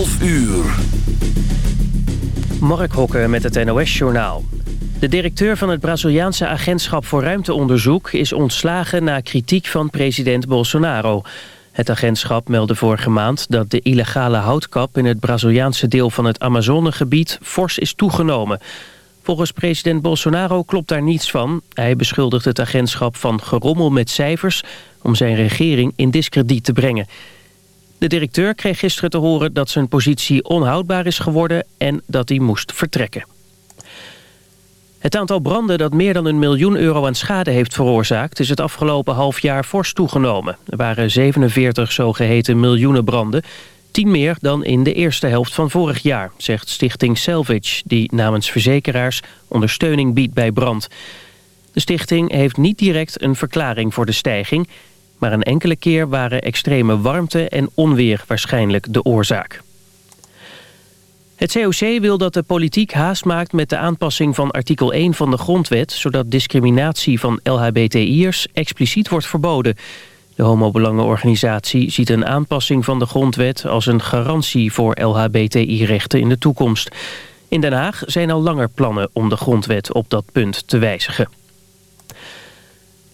12 uur. Mark Hokker met het NOS-journaal. De directeur van het Braziliaanse agentschap voor ruimteonderzoek... is ontslagen na kritiek van president Bolsonaro. Het agentschap meldde vorige maand dat de illegale houtkap... in het Braziliaanse deel van het Amazonegebied fors is toegenomen. Volgens president Bolsonaro klopt daar niets van. Hij beschuldigt het agentschap van gerommel met cijfers... om zijn regering in diskrediet te brengen... De directeur kreeg gisteren te horen dat zijn positie onhoudbaar is geworden en dat hij moest vertrekken. Het aantal branden dat meer dan een miljoen euro aan schade heeft veroorzaakt... is het afgelopen half jaar fors toegenomen. Er waren 47 zogeheten miljoenen branden. 10 meer dan in de eerste helft van vorig jaar, zegt stichting Salvage... die namens verzekeraars ondersteuning biedt bij brand. De stichting heeft niet direct een verklaring voor de stijging... Maar een enkele keer waren extreme warmte en onweer waarschijnlijk de oorzaak. Het COC wil dat de politiek haast maakt met de aanpassing van artikel 1 van de grondwet... zodat discriminatie van LHBTI'ers expliciet wordt verboden. De homobelangenorganisatie ziet een aanpassing van de grondwet... als een garantie voor LHBTI-rechten in de toekomst. In Den Haag zijn al langer plannen om de grondwet op dat punt te wijzigen.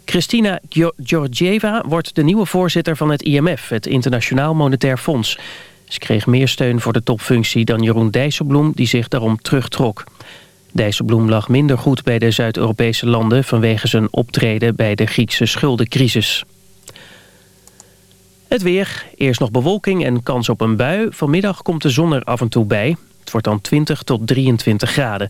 Christina Georgieva wordt de nieuwe voorzitter van het IMF, het Internationaal Monetair Fonds. Ze kreeg meer steun voor de topfunctie dan Jeroen Dijsselbloem, die zich daarom terugtrok. Dijsselbloem lag minder goed bij de Zuid-Europese landen... vanwege zijn optreden bij de Griekse schuldencrisis. Het weer. Eerst nog bewolking en kans op een bui. Vanmiddag komt de zon er af en toe bij. Het wordt dan 20 tot 23 graden.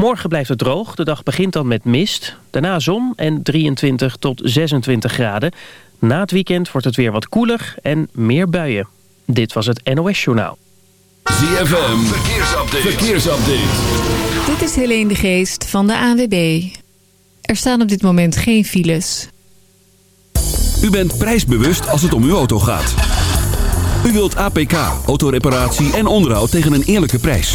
Morgen blijft het droog. De dag begint dan met mist. Daarna zon en 23 tot 26 graden. Na het weekend wordt het weer wat koeler en meer buien. Dit was het NOS Journaal. ZFM, verkeersupdate. verkeersupdate. Dit is Helene de Geest van de ANWB. Er staan op dit moment geen files. U bent prijsbewust als het om uw auto gaat. U wilt APK, autoreparatie en onderhoud tegen een eerlijke prijs.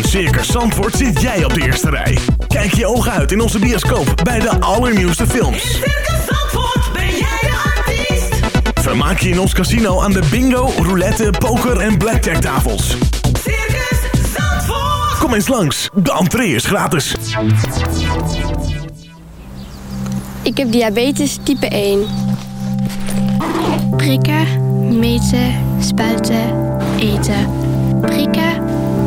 In Circus Zandvoort zit jij op de eerste rij. Kijk je ogen uit in onze bioscoop bij de allernieuwste In films. Circus Zandvoort ben jij de artiest. Vermaak je in ons casino aan de bingo, roulette, poker en blackjack tafels. Circus Zandvoort. Kom eens langs, de entree is gratis. Ik heb diabetes type 1. Prikken, meten, spuiten, eten. Prikken,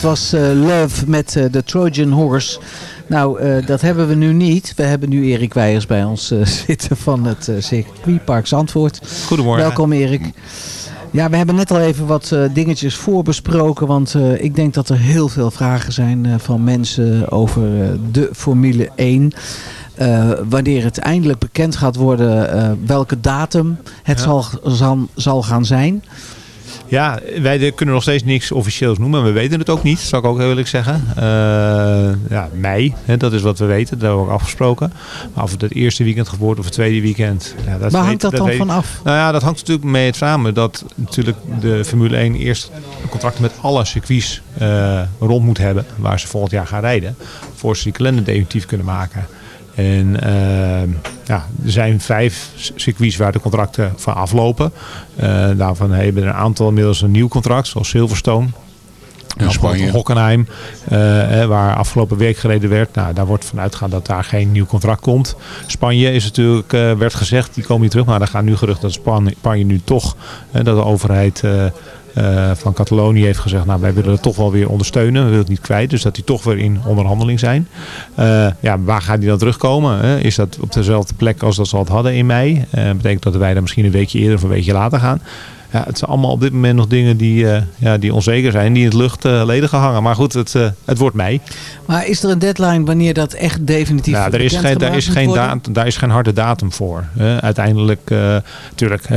Dit was eh, Love met eh, de Trojan Horse. Nou, eh, dat hebben we nu niet. We hebben nu Erik Weijers bij ons zitten van het circuitpark Zandvoort. Goedemorgen. Welkom Erik. Ja, we hebben net al even wat dingetjes voorbesproken. Want ik denk dat er heel veel vragen zijn van mensen over de Formule 1. Eh, wanneer het eindelijk bekend gaat worden welke datum het Ja. zal, zal, zal gaan zijn. Ja, wij kunnen nog steeds niks officieels noemen. We weten het ook niet, zal ik ook heel eerlijk zeggen. Eh, ja, mei, hè, dat is wat we weten. Dat hebben we ook afgesproken. Maar of het het eerste weekend worden of het tweede weekend. Ja, dat Waar hangt dat dan weet- van af? Nou ja, dat hangt natuurlijk mee samen dat natuurlijk de Formule 1 eerst een contract met alle circuits eh, rond moet hebben. Waar ze volgend jaar gaan rijden. Voor ze die kalender definitief kunnen maken. En eh, ja, er zijn vijf circuits waar de contracten van aflopen. Eh, daarvan hebben er een aantal inmiddels een nieuw contract, zoals Silverstone. En Spanje. Hockenheim, eh, waar afgelopen week gereden werd. Nou, daar wordt vanuit gaan dat daar geen nieuw contract komt. Spanje is natuurlijk, eh, werd gezegd, die komen niet terug. Maar er gaan nu gerucht dat Span- Spanje nu toch, dat de overheid eh, van Catalonië heeft gezegd, nou wij willen het toch wel weer ondersteunen. We willen het niet kwijt. Dus dat die toch weer in onderhandeling zijn. Eh, ja, waar gaat die dan terugkomen? Hè? Is dat op dezelfde plek als dat ze al hadden in mei? Eh betekent dat wij dan misschien een weekje eerder of een weekje later gaan? Ja, het zijn allemaal op dit moment nog dingen die, ja, die onzeker zijn. Die in het lucht leden gehangen. Maar goed, het, het wordt mei. Maar is er een deadline wanneer dat echt definitief Nou, er is geen, daar, is geen datum, daar is geen harde datum voor. uiteindelijk, natuurlijk,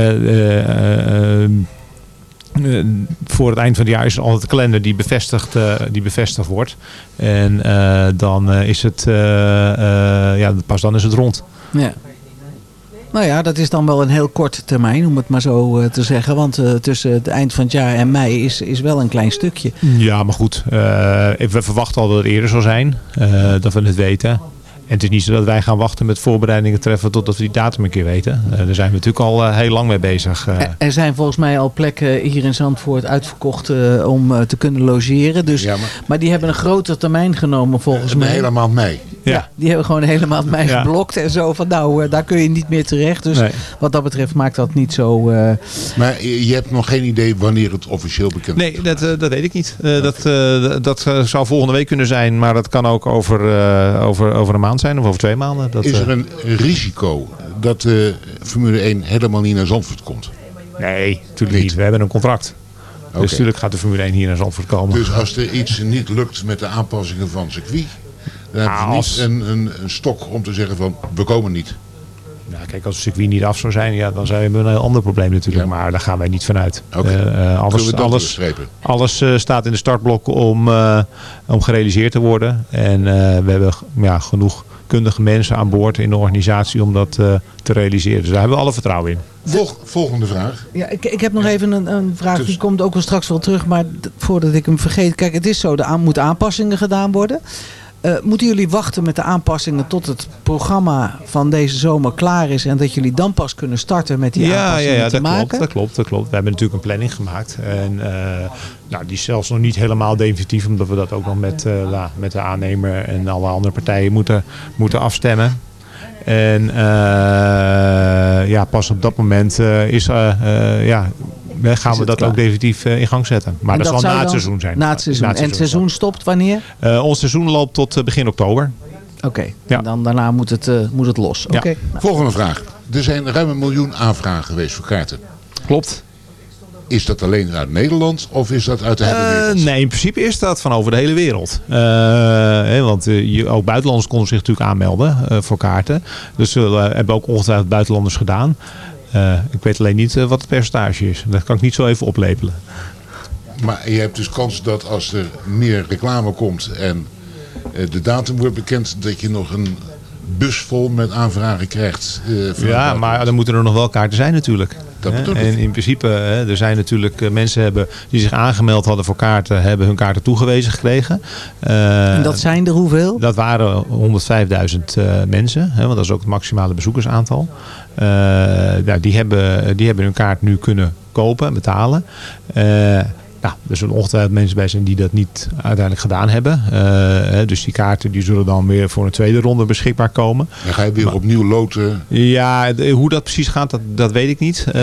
eh, voor het eind van het jaar is er altijd een kalender die bevestigd, eh, die bevestigd wordt. En eh, dan is het, ja, pas dan is het rond. Ja. Nou ja, dat is dan wel een heel korte termijn, om het maar zo te zeggen. Want tussen het eind van het jaar en mei is, is wel een klein stukje. Ja, maar goed. we verwachten al dat het eerder zal zijn. dat we het weten. En het is niet zo dat wij gaan wachten met voorbereidingen treffen totdat we die datum een keer weten. Eh, daar zijn we natuurlijk al eh, heel lang mee bezig. eh. Er- Er zijn volgens mij al plekken hier in Zandvoort uitverkocht eh, om eh, te kunnen logeren. Dus, maar... die hebben een groter termijn genomen volgens Een mij. hele maand mei. Ja. die hebben gewoon helemaal mij Ja. geblokt en zo van nou, eh, daar kun je niet meer terecht. Dus Nee. wat dat betreft maakt dat niet zo... eh, Maar je hebt nog geen idee wanneer het officieel bekend Nee, dat, eh, dat weet ik niet. Eh, dat eh, dat zou volgende week kunnen zijn, maar dat kan ook over, eh, over, over een maand zijn of over twee maanden. Dat, Is eh, er een risico dat de Formule 1 helemaal niet naar Zandvoort komt? Nee, natuurlijk niet. We hebben een contract. Dus Oké. natuurlijk gaat de Formule 1 hier naar Zandvoort komen. Dus als er iets niet lukt met de aanpassingen van het circuit, dan hebben Nou, we als- niet een, een, een stok om te zeggen van we komen niet. Ja, kijk, als het circuit niet af zou zijn, ja, dan zijn we een heel ander probleem natuurlijk. Maar daar gaan wij niet vanuit. Eh, eh, alles alles, alles eh, staat in de startblokken om, eh, om gerealiseerd te worden. En eh, we hebben ja, genoeg kundige mensen aan boord in de organisatie om dat eh, te realiseren. Dus daar hebben we alle vertrouwen in. Volg- volgende vraag. Ja, ik, ik heb nog even een, een vraag, die komt ook wel straks wel terug, maar voordat ik hem vergeet. Kijk, het is zo, er aan, moeten aanpassingen gedaan worden. Eh, moeten jullie wachten met de aanpassingen tot het programma van deze zomer klaar is en dat jullie dan pas kunnen starten met die ja, ja, aanpassingen ja te dat, maken? klopt, dat klopt, dat klopt. We hebben natuurlijk een planning gemaakt. En eh, nou, die is zelfs nog niet helemaal definitief, omdat we dat ook nog met, eh, la- met de aannemer en alle andere partijen moeten, moeten afstemmen. En ja, pas op dat moment is, ja, gaan we dat klaar? ook definitief eh, in gang zetten. Maar dat, zal na het seizoen zijn. Na het seizoen. Na en het seizoen stopt wanneer? Eh, ons seizoen loopt tot eh, begin oktober. Oké, en dan daarna moet het, eh, moet het los. Oké. Nou, Volgende vraag. Er zijn ruim een miljoen aanvragen geweest voor kaarten. Klopt. Is dat alleen uit Nederland of is dat uit de hele Eh, wereld? nee, in principe is dat van over de hele wereld. Eh, hè, want je, ook buitenlanders konden zich natuurlijk aanmelden eh, voor kaarten. Dus we hebben ook ongetwijfeld buitenlanders gedaan. Eh, ik weet alleen niet eh, wat het percentage is. Dat kan ik niet zo even oplepelen. Maar je hebt dus kans dat als er meer reclame komt en eh, de datum wordt bekend, dat je nog een bus vol met aanvragen krijgt. eh, Ja, maar dan moeten er nog wel kaarten zijn natuurlijk. Dat Hè? bedoel ik. En in principe, hè, er zijn natuurlijk mensen hebben, die zich aangemeld hadden voor kaarten, hebben hun kaarten toegewezen gekregen. Eh, En dat zijn er hoeveel? Dat waren 105.000 eh, mensen, hè, want dat is ook het maximale bezoekersaantal. Eh, ja, die, hebben, die hebben hun kaart nu kunnen kopen en betalen. Nou, er zullen ongetwijfeld mensen bij zijn die dat niet uiteindelijk gedaan hebben. Eh, dus die kaarten die zullen dan weer voor een tweede ronde beschikbaar komen. Dan ga je weer opnieuw loten. Ja, de- hoe dat precies gaat, dat, dat weet ik niet. Eh,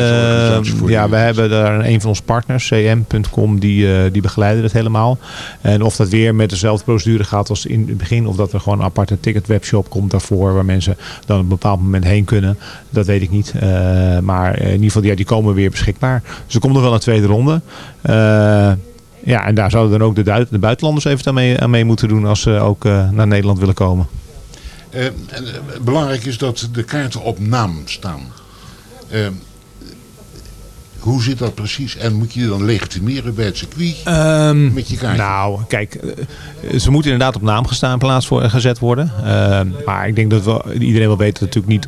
ja, we hebben daar een van onze partners, cm.com, die, eh, die begeleiden het helemaal. En of dat weer met dezelfde procedure gaat als in het begin, of dat er gewoon een aparte ticket webshop komt daarvoor, waar mensen dan op een bepaald moment heen kunnen, dat weet ik niet. Maar in ieder geval, ja, die komen weer beschikbaar. Dus er komt nog wel een tweede ronde. Eh, ja, en daar zouden dan ook de, de buitenlanders even aan mee, aan mee moeten doen als ze ook eh, naar Nederland willen komen. Eh, belangrijk is dat de kaarten op naam staan. Hoe zit dat precies? En moet je je dan legitimeren bij het circuit? Ehm, met je kaartje? Nou, kijk, ze moeten inderdaad op naam gestaan plaats voor, gezet worden. Ehm, maar ik denk dat wel, iedereen wel weet dat het natuurlijk niet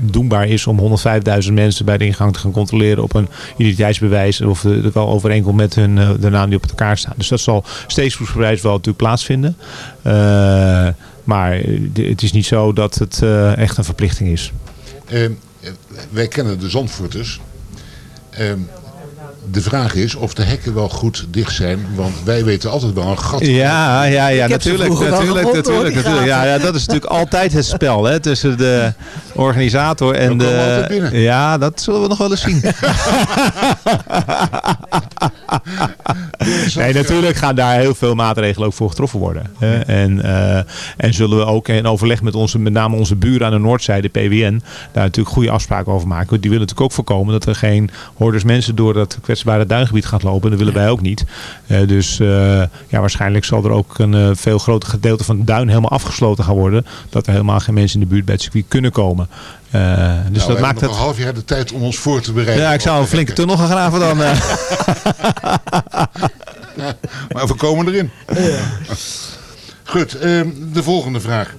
doenbaar is om 105.000 mensen bij de ingang te gaan controleren op een identiteitsbewijs of het wel overeenkomt met hun, eh, de naam die op de kaart staat. Dus dat zal steeds verspreid wel natuurlijk plaatsvinden. Eh, maar eh, het is niet zo dat het echt een verplichting is. Eh, eh, wij kennen de Zandvoorters. De vraag is of de hekken wel goed dicht zijn. Want wij weten altijd wel een gat. Ja, ja, ja, natuurlijk, natuurlijk, gevonden, natuurlijk, die natuurlijk. Ja, ja, dat is natuurlijk altijd het spel hè, tussen de organisator en de. binnen. Ja, dat zullen we nog wel eens zien. nee, natuurlijk gaan daar heel veel maatregelen ook voor getroffen worden. Hè. En, eh, en zullen we ook in overleg met onze, met name onze buren aan de noordzijde, PWN, daar natuurlijk goede afspraken over maken. Die willen natuurlijk ook voorkomen dat er geen hordes mensen door dat kwetsbare duingebied gaat lopen. Dat willen wij ook niet. Eh, dus eh, ja, waarschijnlijk zal er ook een eh, veel groter gedeelte van de duin helemaal afgesloten gaan worden. Dat er helemaal geen mensen in de buurt bij het circuit kunnen komen. Dus Nou, we dat hebben maakt nog het... een half jaar de tijd om ons voor te bereiden. Ja, ik zou een flinke tunnel gaan graven dan. maar we komen erin. Goed, eh, de volgende vraag.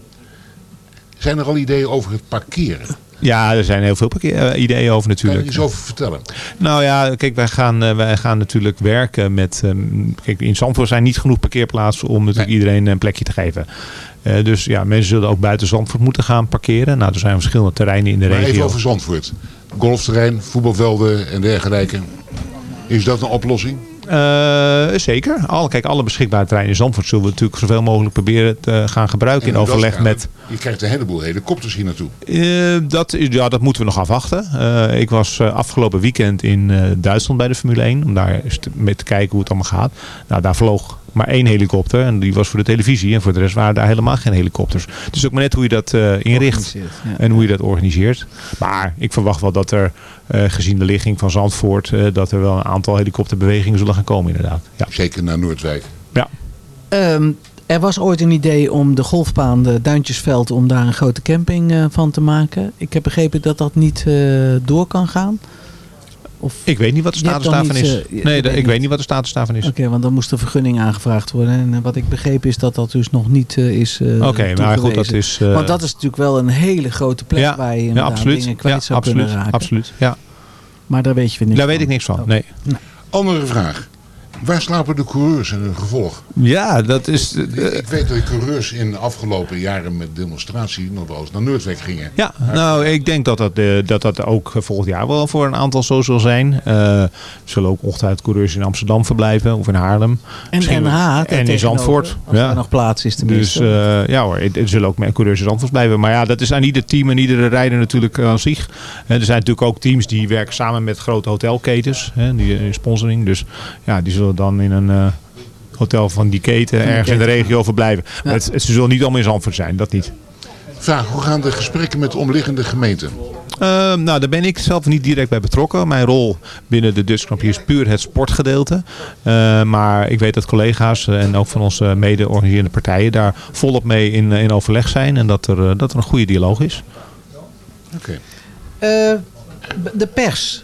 Zijn er al ideeën over het parkeren? Ja, er zijn heel veel eh, ideeën over Kan je natuurlijk. iets over vertellen? Nou ja, kijk, wij gaan, eh, wij gaan natuurlijk werken met... ehm, kijk, in Zandvoort zijn niet genoeg parkeerplaatsen om natuurlijk iedereen een plekje te geven. Eh, dus ja, mensen zullen ook buiten Zandvoort moeten gaan parkeren. Nou, er zijn verschillende terreinen in de Maar regio. even over Zandvoort. Golfterrein, voetbalvelden en dergelijke. Is dat een oplossing? Eh, zeker. Al, kijk, alle beschikbare terreinen in Zandvoort zullen we natuurlijk zoveel mogelijk proberen te gaan gebruiken in overleg gaat- met... Je krijgt een heleboel helikopters hier naartoe. Eh, dat, is- ja, dat moeten we nog afwachten. Eh, ik was eh, afgelopen weekend in eh, Duitsland bij de Formule 1. Om daar eens te, mee te kijken hoe het allemaal gaat. Nou, daar vloog maar één helikopter. En die was voor de televisie. En voor de rest waren daar helemaal geen helikopters. Het is ook maar net hoe je dat eh, inricht. Ja. En hoe je dat organiseert. Maar ik verwacht wel dat er, eh, gezien de ligging van Zandvoort... eh, dat er wel een aantal helikopterbewegingen zullen gaan komen inderdaad. Ja. Zeker naar Noordwijk. Ja. Ehm, er was ooit een idee om de golfbaan, de Duintjesveld, om daar een grote camping eh, van te maken. Ik heb begrepen dat dat niet eh, door kan gaan. Of, Ik weet niet wat de status daarvan niet, is. eh, nee, de- weet ik weet niet. wat de status daarvan is. Oké, want dan moest er vergunning aangevraagd worden. En eh, wat ik begrepen is dat dat dus nog niet eh, is eh Oké, maar goed, dat is... eh, Want dat is natuurlijk wel een hele grote plek Ja, waar je ja, inderdaad absoluut. dingen kwijt Ja, zou absoluut, kunnen raken. absoluut. Ja. Maar daar weet je weer niks Daar van. weet ik niks van. Nee. Andere vraag. Waar slapen de coureurs in hun gevolg? Ja, dat is... ik weet dat de coureurs in de afgelopen jaren met demonstratie nog wel eens naar Noordwijk gingen. Ja, nou, ik denk dat dat, eh, dat dat ook volgend jaar wel voor een aantal zo zal zijn. Eh, er zullen ook ongetwijfeld coureurs in Amsterdam verblijven of in Haarlem. En NH, En in Zandvoort. als ja. er nog plaats is Dus tenminste. eh, ja hoor, er zullen ook met coureurs in Zandvoort blijven. Maar ja, dat is aan ieder team en iedere rijder natuurlijk eh, aan zich. Eh, er zijn natuurlijk ook teams die werken samen met grote hotelketens. Hè, die eh, sponsoring. Dus ja, die zullen dan in een eh, hotel van die keten ergens in de regio verblijven. Maar het, het- ze zullen niet allemaal in Zandvoort zijn, dat niet. Vraag, hoe gaan de gesprekken met de omliggende gemeenten? Ehm, nou, daar ben ik zelf niet direct bij betrokken. Mijn rol binnen de Dutch Grand is puur het sportgedeelte. Eh, maar ik weet dat collega's eh, en ook van onze mede-organiserende partijen daar volop mee in, eh, in overleg zijn. En dat er, dat er een goede dialoog is. Oké. Eh, de pers.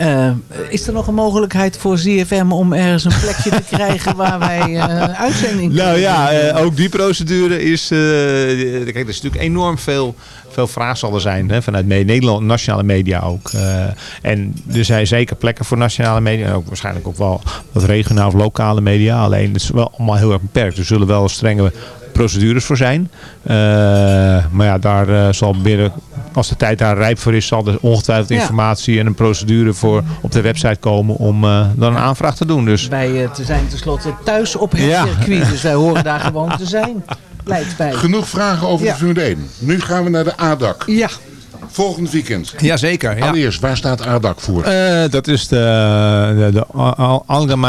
Eh, is er nog een mogelijkheid voor ZFM om ergens een plekje te krijgen waar wij eh uitzending Nou ja, eh, ook die procedure is... kijk, er is natuurlijk enorm veel, veel vraag zal er zijn hè, vanuit Nederland, nationale media ook. En er zijn zeker plekken voor nationale media. En ook waarschijnlijk ook wel wat regionaal of lokale media. Alleen het is wel allemaal heel erg beperkt. Er zullen wel strenge procedures voor zijn. Eh, maar ja, daar eh, zal binnen, als de tijd daar rijp voor is, zal er ongetwijfeld Ja. informatie en een procedure voor op de website komen om eh, dan een aanvraag te doen. Dus Wij te zijn tenslotte thuis op het Ja. circuit. Dus wij horen daar gewoon te zijn. Lijkt mij. Genoeg vragen over Ja. de Formule 1. Nu gaan we naar de ADAC. Ja. Volgend weekend. Jazeker. Ja. Allereerst, waar staat ADAC voor? Eh, dat is de, de,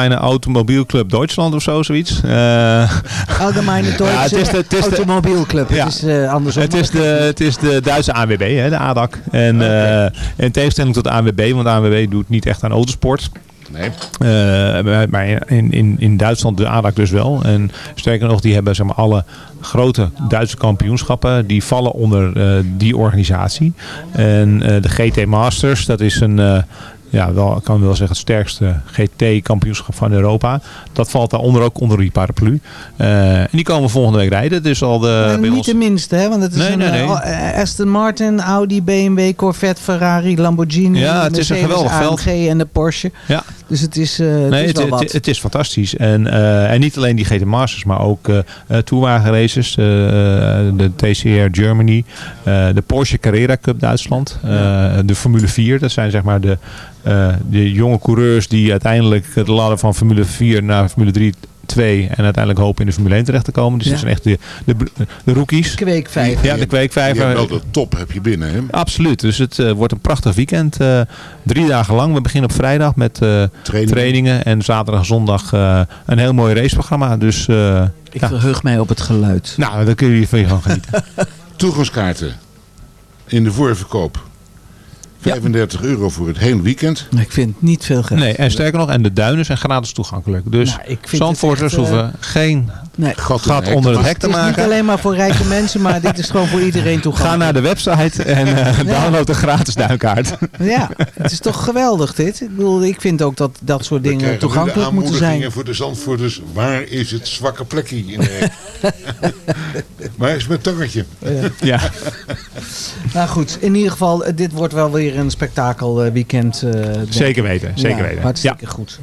de Automobielclub Duitsland of zo, zoiets. Eh, Allgemeine Deutsche Ja, het is de- het is de- Automobielclub. Ja. Het is eh, andersom. Het is, de, het is de Duitse ANWB, hè, de ADAC. En eh, in tegenstelling tot de ANWB, want de ANWB doet niet echt aan autosport. Nee. Eh, maar in, in, in Duitsland de ADAC dus wel. En sterker nog, die hebben zeg maar, alle grote Duitse kampioenschappen. Die vallen onder eh, die organisatie. En eh, de GT Masters, dat is een... eh, ja, wel, ik kan wel zeggen het sterkste GT-kampioenschap van Europa. Dat valt daaronder ook onder die paraplu. Eh, en die komen volgende week rijden. Het is al de, En bij niet ons... de minste, hè? Want het is Nee, een nee, nee. Aston Martin, Audi, BMW, Corvette, Ferrari, Lamborghini, Ja, het is een geweldig veld. AMG en de Porsche. Ja. Dus het is, eh, het Nee, is wel het, wat. het is fantastisch. En, eh, en niet alleen die GT Masters, maar ook eh eh, toerwagenraces. eh, de TCR Germany. de Porsche Carrera Cup Duitsland. de Formule 4. Dat zijn zeg maar de, de jonge coureurs die uiteindelijk de ladder van Formule 4 naar Formule 3... 2 en uiteindelijk hopen in de Formule 1 terecht te komen. Dus Ja. dat zijn echt de, de, de rookies. Kweekvijver. Ja, de Je kweekvijver. hebt wel de top heb je binnen, hè? Absoluut. Dus het eh, wordt een prachtig weekend. eh, drie dagen lang. We beginnen op vrijdag met eh, Trainingen. trainingen. En zaterdag en zondag eh, een heel mooi raceprogramma. Dus eh, Ik ja. verheug mij op het geluid. nou, daar kun je van je van genieten. Toegangskaarten in de voorverkoop. 35 euro voor het hele weekend. Ik vind het niet veel geld. Nee, en sterker nog, en de duinen zijn gratis toegankelijk. Dus Nou, ik vind Zandvoorters eh, hoeven geen Nee. Gat, onder het hek. hek te Het is niet maken. alleen maar voor rijke mensen, maar dit is gewoon voor iedereen Ga toegankelijk. naar de website en eh, download een gratis duinkaart. Ja, het is toch geweldig dit. Ik bedoel, ik vind ook dat dat soort dingen toegankelijk moeten zijn. aanmoedigingen voor de Zandvoorters. Waar is het zwakke plekje in de hek? Waar is mijn tongetje? ja. Nou goed, in ieder geval, eh, dit wordt wel weer een spektakel eh, weekend. eh, Zeker weten, zeker Ja, weten. Hartstikke goed.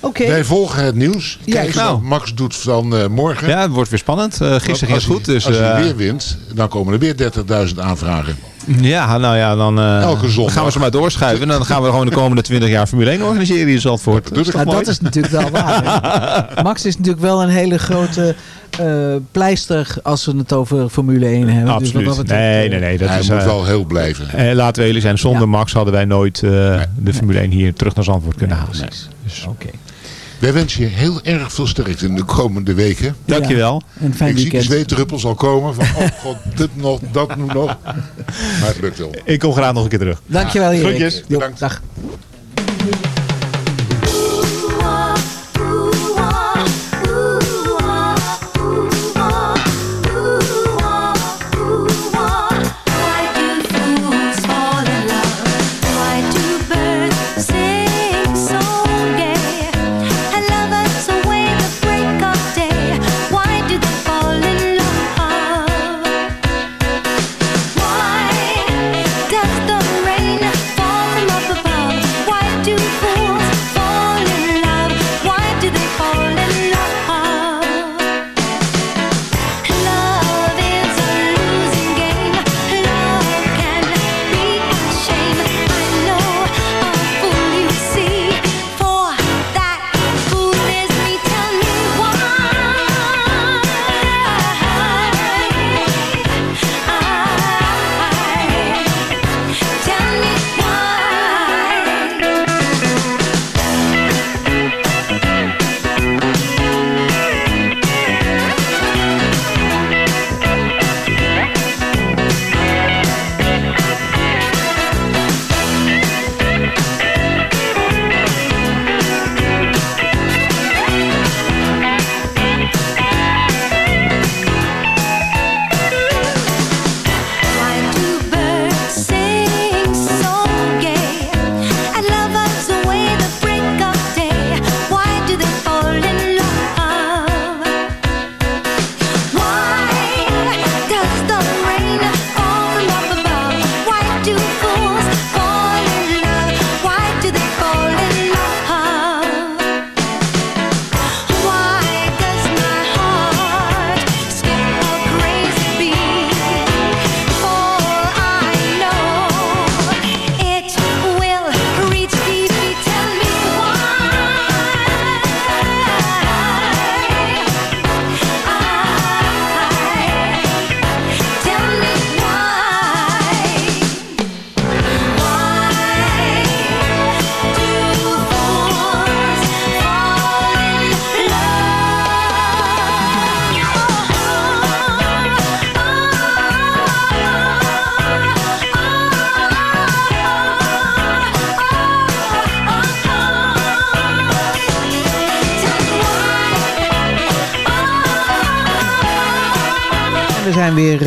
Oké, Wij volgen het nieuws. Ja, Kijk nou. wat Max doet van eh, morgen. ja, het wordt weer spannend. Eh, gisteren ging het goed. Hij, Dus, als hij eh, weer wint, dan komen er weer 30.000 aanvragen. Ja, nou ja, dan eh, Elke zondag. gaan we ze maar doorschuiven. En dan gaan we gewoon de komende 20 jaar Formule 1 organiseren in Zandvoort. Dat nou, mooi? dat is natuurlijk wel waar. Max is natuurlijk wel een hele grote eh, pleister als we het over Formule 1 hebben. Dus wat Absoluut. dat nee, eh, nee, nee. Dat Hij is, moet wel heel blijven. eh, laten we eerlijk zijn. Zonder Ja. Max hadden wij nooit eh, de Formule 1 hier terug naar Zandvoort kunnen halen. precies. Dus, Oké. Wij wensen je heel erg veel sterkte in de komende weken. dankjewel. Een fijn Ik zie de weekend. zweetdruppels al komen van, oh god, dit nog, dat nu nog. Maar het lukt wel. Ik kom graag nog een keer terug. Dankjewel Erik. Groetjes. Bedankt. dag.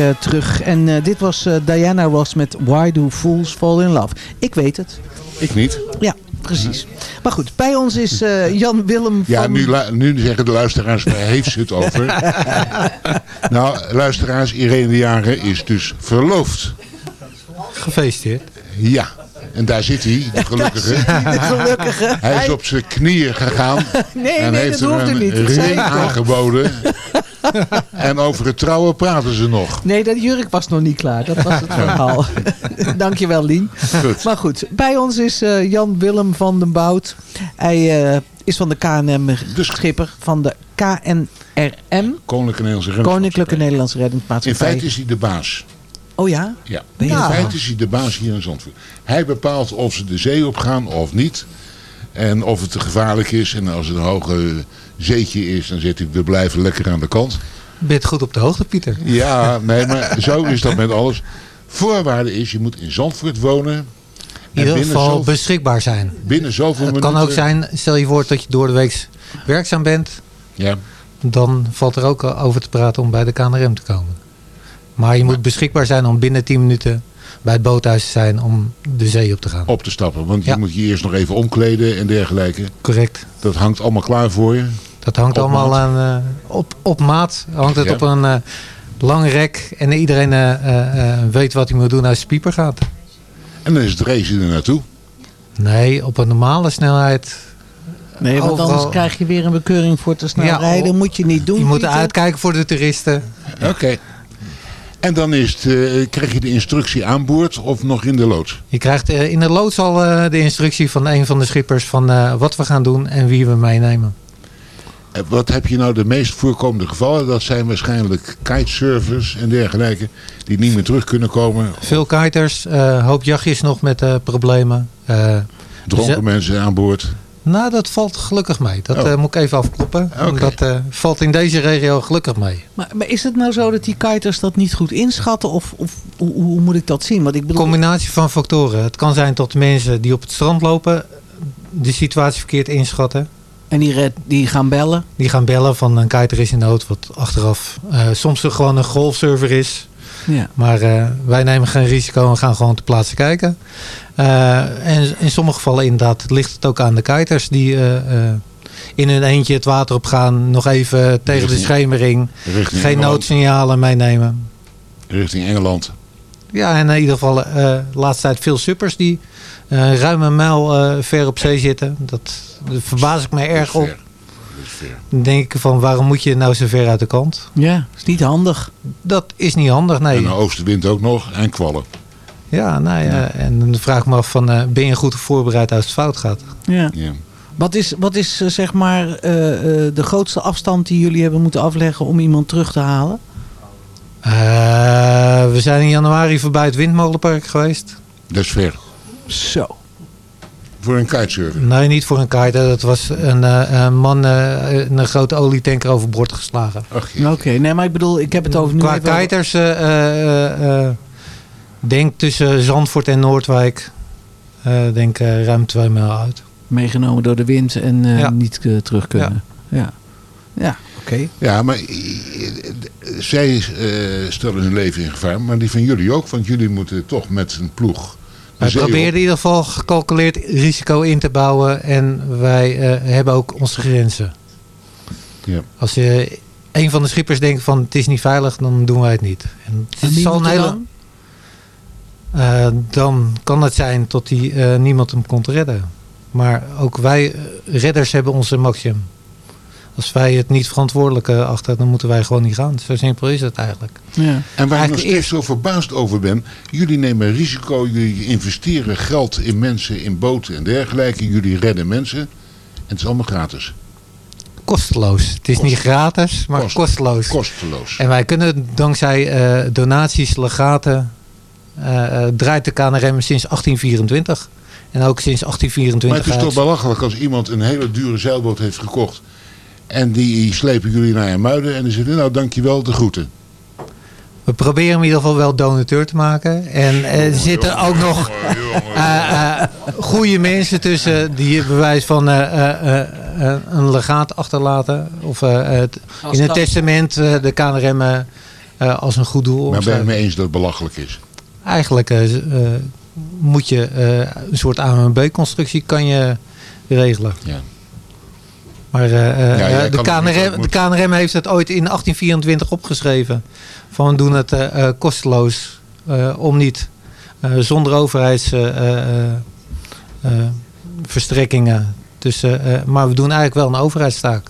Eh, terug. En eh, dit was eh, Diana Ross met Why Do Fools Fall in Love. Ik weet het. Ik niet. Ja, precies. Maar goed, bij ons is eh, Jan Willem van... Ja, nu, nu zeggen de luisteraars, waar heeft ze het over? nou, luisteraars, Irene de Jager is dus verloofd. Gefeliciteerd. Ja, en daar zit hij, de gelukkige. De gelukkige. Hij is op zijn knieën gegaan Nee, en nee, heeft dat er hoefde een niet. Zei ring aangeboden. en over het trouwen praten ze nog. Nee, dat jurk was nog niet klaar. Dat was het verhaal. Dankjewel, Lien. Goed. Maar goed, bij ons is eh, Jan Willem van den Bout. Hij eh, is van de KNM schipper van de KNRM. Koninklijke Nederlandse Koninklijke Nederlandse In Reddingsmaatschappij. feite is hij de baas. Oh ja? Ja, in dat? feite is hij de baas hier in Zandvoort. Hij bepaalt of ze de zee op gaan of niet. En of het te gevaarlijk is. En als het een hoge zeetje is, dan zit hij, we blijven lekker aan de kant. Ben je het goed op de hoogte, Pieter? Ja, nee, maar zo is dat met alles. Voorwaarde is, je moet in Zandvoort wonen. In ieder geval zoveel- beschikbaar zijn. Binnen zoveel Het minuten. kan ook zijn, stel je voor dat je door de week werkzaam bent. Ja. Dan valt er ook over te praten om bij de KNRM te komen. Maar je moet beschikbaar zijn om binnen 10 minuten bij het boothuis te zijn om de zee op te gaan. Op te stappen. Want je moet je eerst nog even omkleden en dergelijke. Correct. Dat hangt allemaal klaar voor je. Dat hangt Op allemaal maat. aan, eh, op, op maat. Hangt het Ja. op een eh lang rek. En iedereen eh, weet wat hij moet doen als de pieper gaat. En dan is het race er naartoe. Nee, op een normale snelheid. Nee, want Overal- anders krijg je weer een bekeuring voor te snel Ja, rijden. Moet je niet doen. Je moet uitkijken voor de toeristen. Oké. En dan is het, eh, krijg je de instructie aan boord of nog in de loods? Je krijgt eh, in de loods al eh, de instructie van een van de schippers van eh, wat we gaan doen en wie we meenemen. Wat heb je nou de meest voorkomende gevallen? Dat zijn waarschijnlijk kitesurfers en dergelijke die niet meer terug kunnen komen. Veel kiters, eh hoop jachtjes nog met eh, problemen. Eh, Dronken dus, mensen aan boord. nou, dat valt gelukkig mee. Dat Oh. eh, moet ik even afkloppen. Dat eh, valt in deze regio gelukkig mee. Maar, maar is het nou zo dat die kiters dat niet goed inschatten? Of, of hoe, hoe moet ik dat zien? Want ik bedoel... combinatie van factoren. Het kan zijn dat mensen die op het strand lopen de situatie verkeerd inschatten. En die, red, die gaan bellen? Die gaan bellen van een kiter is in nood. Wat achteraf eh, soms er gewoon een golfserver is. Ja. Maar eh, wij nemen geen risico en gaan gewoon ter plaatse kijken. Eh, en in sommige gevallen inderdaad ligt het ook aan de kiters die eh, eh, in hun eentje het water op gaan. Nog even tegen de schemering. richting Geen Engeland. noodsignalen meenemen. Richting Engeland. Ja, en in ieder geval eh, de laatste tijd veel suppers die eh, ruim een mijl eh, ver op zee zitten. Dat, daar verbaas ik mij erg op. Dan denk ik van waarom moet je nou zo ver uit de kant? Ja, is niet handig. Dat is niet handig, nee. En de oostenwind ook nog. En kwallen. Ja, nou ja, en dan vraag ik me af van, eh, ben je goed voorbereid als het fout gaat? Ja. Ja. Wat is, wat is eh, zeg maar eh, eh, de grootste afstand die jullie hebben moeten afleggen om iemand terug te halen? Eh, we zijn in januari voorbij het windmolenpark geweest. Dat is ver. Zo. Voor een kitesurfer. Nee, niet voor een kite. Dat was een, eh, een man eh, een grote olietanker overboord geslagen. Ach, Oké, nee, maar ik bedoel, ik heb het over nu Qua even kiters, eh, eh, eh, denk tussen Zandvoort en Noordwijk, eh, denk eh, ruim twee mijl uit. meegenomen door de wind en eh, Ja. niet terug kunnen. Ja, ja. oké. Ja, maar zij eh, stellen hun leven in gevaar. Maar die van jullie ook. Want jullie moeten toch met een ploeg. Wij proberen in ieder geval gecalculeerd risico in te bouwen en wij eh, hebben ook onze grenzen. Ja. Als je een van de schippers denkt van het is niet veilig, dan doen wij het niet. En het En zal moet een er hele- dan? Eh, dan kan het zijn tot die, eh, niemand hem kon redden. Maar ook wij eh, redders hebben onze maximum. Als wij het niet verantwoordelijk eh, achter, dan moeten wij gewoon niet gaan. Zo simpel is het eigenlijk. Ja. En waar ik nog steeds zo verbaasd over ben. Jullie nemen risico. Jullie investeren geld in mensen, in boten en dergelijke. Jullie redden mensen. En het is allemaal gratis. Kosteloos. Het is Kost- niet gratis, maar Kost- kosteloos. Kosteloos. En wij kunnen dankzij eh, donaties, legaten, eh, eh, draait de KNRM sinds 1824. En ook sinds Maar 1824 het is toch belachelijk als iemand een hele dure zeilboot heeft gekocht. En die slepen jullie naar Muiden. En dan zeggen nou dankjewel, de groeten. We proberen hem in ieder geval wel donateur te maken. En eh, er zitten ook nog eh, eh, goede mensen tussen die bewijs van eh, een legaat achterlaten. Of eh, het, in het testament de KNRM als een goed doel Maar ben je het mee eens dat het belachelijk is? Eigenlijk moet je eh, een soort ANWB-constructie kan je regelen. Ja. Maar eh, eh, Ja, jij de, KNRM, de KNRM heeft het ooit in 1824 opgeschreven. Van we doen het eh, eh, kosteloos eh, om niet eh, zonder overheidsverstrekkingen. verstrekkingen. dus, eh, eh, maar we doen eigenlijk wel een overheidstaak.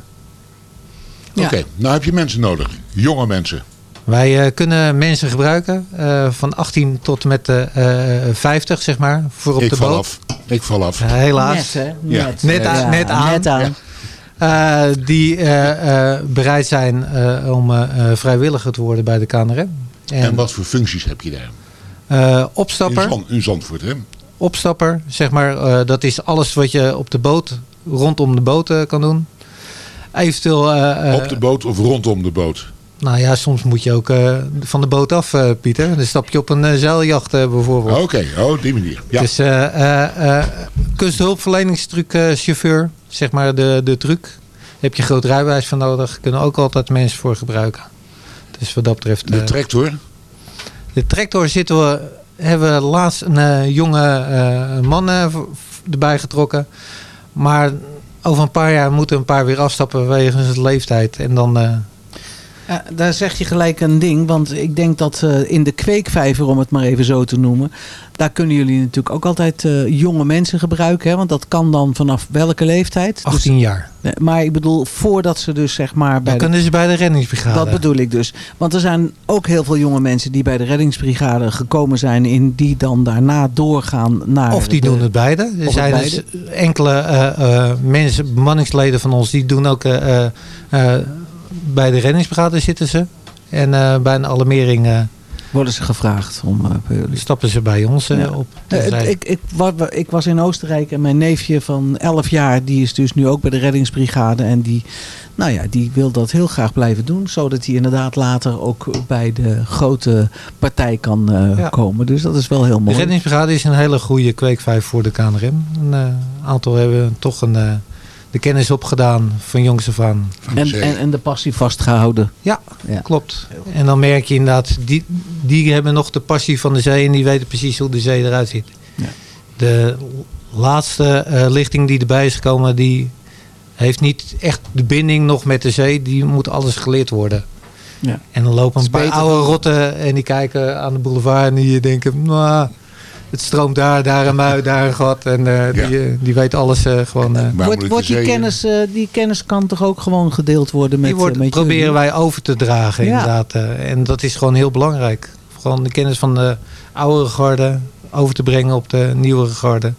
Oké, nou heb je mensen nodig. Jonge mensen. Wij eh, kunnen mensen gebruiken eh, van 18 tot en met eh, eh, 50, zeg maar, voor op Ik de val boot. af. Ik val af. Helaas. Net, hè? Ja. Net. Net aan. Ja, net aan. net aan. Eh, die eh, eh, bereid zijn om vrijwilliger te worden bij de KNRM. En, wat voor functies heb je daar? opstapper, In, Zand, in Zandvoort, hè? opstapper, zeg maar, dat is alles wat je op de boot, rondom de boot kan doen. Eventueel, Op de boot of rondom de boot? nou ja, soms moet je ook van de boot af, Pieter. Dan stap je op een zeiljacht bijvoorbeeld. Oké, oh, die manier. Ja. Dus eh, kunsthulpverleningstrucchauffeur, zeg maar de, de truc. Heb je groot rijbewijs voor nodig. Kunnen ook altijd mensen voor gebruiken. Dus wat dat betreft. de eh, tractor? de tractor zitten we, hebben we laatst een eh, jonge eh, man erbij getrokken. Maar over een paar jaar moeten een paar weer afstappen wegens de leeftijd. En dan... Ja, daar zeg je gelijk een ding, want ik denk dat eh, in de kweekvijver, om het maar even zo te noemen, daar kunnen jullie natuurlijk ook altijd eh, jonge mensen gebruiken, hè? want dat kan dan vanaf welke leeftijd? 18 jaar. Dus, eh, maar ik bedoel, voordat ze dus zeg maar bij Dan kunnen ze bij de reddingsbrigade. Dat bedoel ik dus. Want er zijn ook heel veel jonge mensen die bij de reddingsbrigade gekomen zijn en die dan daarna doorgaan naar... Of die de- doen het beide. Er zijn beide. dus enkele eh, mensen, bemanningsleden van ons, die doen ook bij de reddingsbrigade zitten ze. En eh, bij een alarmering eh, Worden ze gevraagd om eh, bij jullie. stappen ze bij ons Ja. op. Ik, ik, wat, ik was in Oostenrijk en mijn neefje van 11 jaar, die is dus nu ook bij de reddingsbrigade. En die, nou ja, die wil dat heel graag blijven doen. Zodat hij inderdaad later ook bij de grote partij kan eh, Ja. komen. Dus dat is wel heel De mooi. reddingsbrigade is een hele goede kweekvijf voor de KNRM. Een eh, aantal hebben toch een, eh, de kennis opgedaan van jongs af aan. En, en, en de passie vastgehouden. Ja, Ja. klopt. En dan merk je inderdaad, die, die hebben nog de passie van de zee en die weten precies hoe de zee eruit ziet. Ja. De laatste eh, lichting die erbij is gekomen, die heeft niet echt de binding nog met de zee. Die moet alles geleerd worden. Ja. En dan lopen een paar oude rotten en die kijken aan de boulevard en die denken, nou, het stroomt daar, daar een mui, daar een gat. En eh, Ja. die, eh, die weet alles eh, gewoon. eh, Wordt, de die, kennis, eh, die kennis kan toch ook gewoon gedeeld worden met, die wordt, met proberen jullie? wij over te dragen, Ja. inderdaad. eh, en dat is gewoon heel belangrijk. Gewoon de kennis van de oudere garde over te brengen op de nieuwere garde.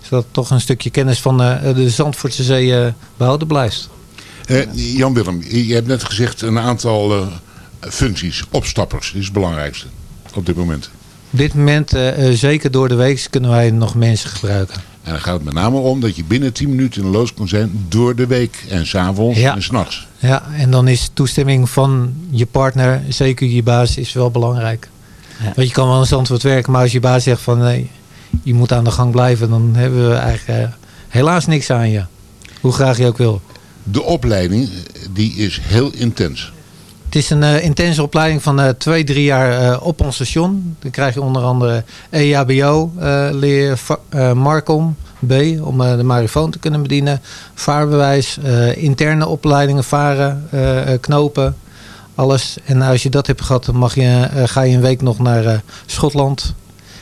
Zodat toch een stukje kennis van eh, de Zandvoortse Zee eh, behouden blijft. Eh, Jan-Willem, je hebt net gezegd een aantal eh, functies. Opstappers is het belangrijkste op dit moment. Op dit moment, eh, eh, zeker door de week, kunnen wij nog mensen gebruiken. En dan gaat het met name om dat je binnen 10 minuten in de loods kan zijn door de week. En s'avonds Ja. en s'nachts. Ja, en dan is toestemming van je partner, zeker je baas, is wel belangrijk. Ja. Want je kan wel een Zandvoort werken, maar als je baas zegt van nee, je moet aan de gang blijven, dan hebben we eigenlijk eh, helaas niks aan je. Hoe graag je ook wil. De opleiding die is heel intens. Het is een eh, intense opleiding van eh, twee, drie jaar eh, op ons station. Dan krijg je onder andere E EHBO, eh leer Marcom B, om de marifoon te kunnen bedienen. Vaarbewijs, interne opleidingen, varen, knopen, alles. En als je dat hebt gehad, dan mag je, ga je een week nog naar Schotland.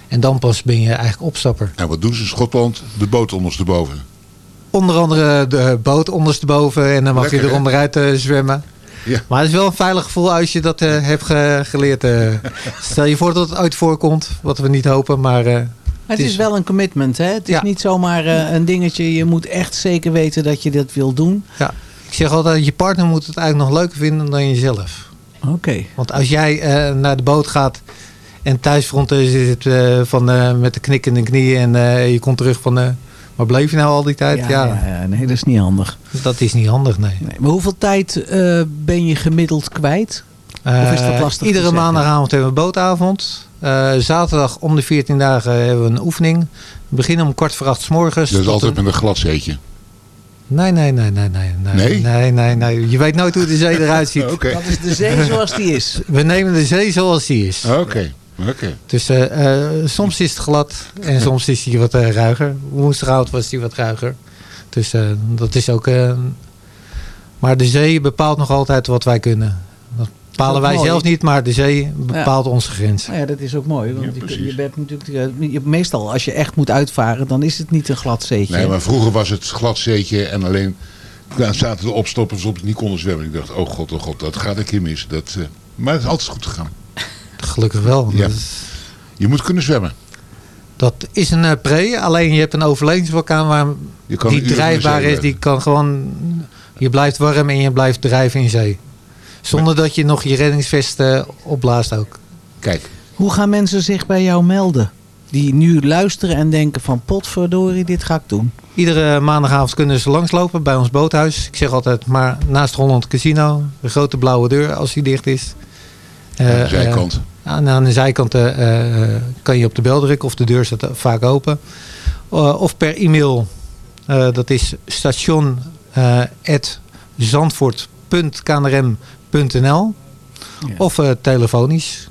En dan pas ben je eigenlijk opstapper. En wat doen ze in Schotland? De boot ondersteboven. Onder andere de boot ondersteboven en dan mag Lekker, je er onderuit zwemmen. Ja. Maar het is wel een veilig gevoel als je dat eh, hebt ge- geleerd. eh. Stel je voor dat het ooit voorkomt, wat we niet hopen, maar... eh, Het is wel een commitment, hè? Het is Ja. niet zomaar eh, een dingetje. Je moet echt zeker weten dat je dit wil doen. ja, ik zeg altijd, je partner moet het eigenlijk nog leuker vinden dan jezelf. Oké. Want als jij eh, naar de boot gaat en thuisfront is het eh, van, eh, met de knikkende knieën en eh, je komt terug van... waar bleef je nou al die tijd? Ja, Ja, ja, nee, dat is niet handig. dat is niet handig, nee. Nee. Maar hoeveel tijd eh, ben je gemiddeld kwijt? Of is dat Eh, lastig Iedere maandagavond hebben we een bootavond. Eh, zaterdag om de 14 dagen hebben we een oefening. We beginnen om kwart voor acht 's morgens. Tot altijd een- met een gladzeetje. Nee, nee, nee, nee, nee. Nee, Nee? nee, nee, nee. Je weet nooit hoe de zee eruit ziet. Oké. Dat is de zee zoals die is. We nemen de zee zoals die is. Oké, oké. Dus eh, eh, soms is het glad en soms is hij wat eh, ruiger. Woensdagavond was hij wat ruiger. Dus eh, dat is ook... eh, maar de zee bepaalt nog altijd wat wij kunnen. Dat bepalen wij mooi. zelf niet, maar de zee bepaalt onze grens. Nou ja, dat is ook mooi. Want je, je bent natuurlijk, je- meestal als je echt moet uitvaren, dan is het niet een glad zeetje. Nee, maar vroeger was het gladzeetje en alleen daar zaten de opstoppers op die niet konden zwemmen. Ik dacht, oh god, oh god, dat gaat een keer mis. Dat, eh, maar het is altijd goed gegaan. Gelukkig wel. Ja. Dat is- Je moet kunnen zwemmen. Dat is een eh, pre, alleen je hebt een overlevingsvulkaan waar Je kan die drijfbaar is. Die kan gewoon, je blijft warm en je blijft drijven in zee. Zonder dat je nog je reddingsvest eh, opblaast ook. Kijk. Hoe gaan mensen zich bij jou melden? Die nu luisteren en denken van potverdorie, dit ga ik doen. Iedere maandagavond kunnen ze langslopen bij ons boothuis. Ik zeg altijd, maar naast Holland Casino, de grote blauwe deur als die dicht is. Aan de Eh, zijkant. eh, aan, aan de zijkant eh, eh, kan je op de bel drukken of de deur staat vaak open. Eh, of per e-mail. Eh, dat is station eh, at zandvoort.knrm.nl Of eh, telefonisch.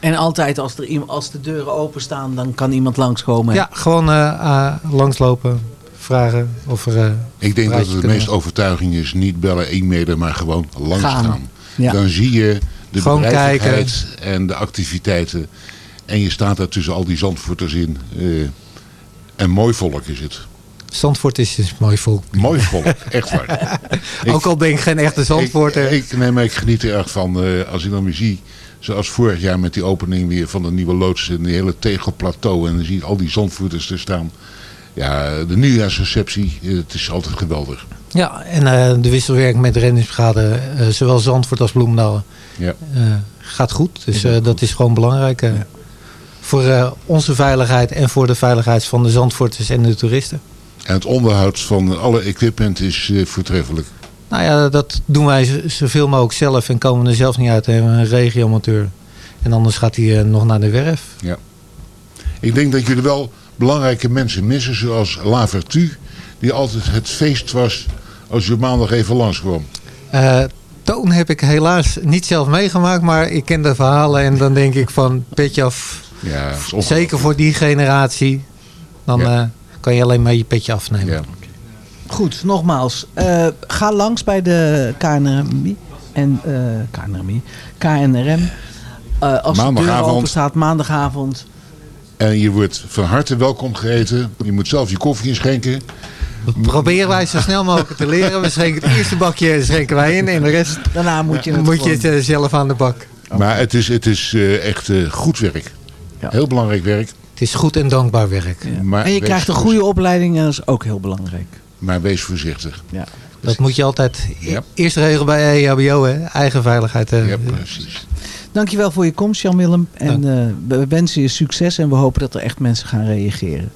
En altijd als, er, als de deuren openstaan, dan kan iemand langskomen. Ja, gewoon eh, eh, langslopen, vragen of er... Ik denk dat het de meeste overtuiging is niet bellen, e-mailen, maar gewoon langs Gaan. gaan. Ja. Dan zie je de Gewoon bedrijvigheid en de activiteiten. En je staat daar tussen al die zandvoorters in. eh, en mooi volk is het. Zandvoort is dus mooi volk. Mooi volk, echt waar. Ook al ben ik geen echte Zandvoorter. Ik, ik, nee, maar ik geniet er echt van. eh, als ik dan weer zie, zoals vorig jaar met die opening weer van de nieuwe loods en die hele tegelplateau. En dan zie je al die zandvoorters er staan. Ja, de nieuwjaarsreceptie, eh, het is altijd geweldig. Ja, en de wisselwerking met de reddingsbrigade, eh, zowel Zandvoort als Bloemendaal, Ja. eh, gaat goed. Dus eh, dat is gewoon belangrijk. eh, Voor onze veiligheid en voor de veiligheid van de Zandvoorters en de toeristen. En het onderhoud van alle equipment is voortreffelijk. Nou ja, dat doen wij zoveel mogelijk zelf en komen er zelf niet uit. We hebben een regiomonteur. En anders gaat hij nog naar de werf. Ja. Ik denk dat jullie wel belangrijke mensen missen, zoals La Vertu, die altijd het feest was als je maandag even langskwam. Eh, Toon heb ik helaas niet zelf meegemaakt, maar ik ken de verhalen en dan denk ik van petje af. Ja. Zeker voor die generatie. Dan Ja. eh, kan je alleen maar je petje afnemen. Goed, nogmaals. eh, ga langs bij de KNRMI. En eh KNRMI. KNRM. Eh, als de deur open staat, maandagavond. En je wordt van harte welkom geheten. Je moet zelf je koffie inschenken. Proberen wij zo snel mogelijk te leren. We schenken het eerste bakje schenken wij in en de rest Daarna moet je het moet je het eh, zelf aan de bak. Maar het is, het is eh, echt eh, goed werk. Heel belangrijk werk. Het is goed en dankbaar werk. Maar En je krijgt een goede opleiding en dat is ook heel belangrijk. Maar wees voorzichtig. Ja. Dat moet je altijd Ja. eerst regelen bij E EHBO, hè? eigen veiligheid. eh. Ja, precies. Dankjewel voor je komst, Jan-Willem. En eh, we wensen je succes en we hopen dat er echt mensen gaan reageren.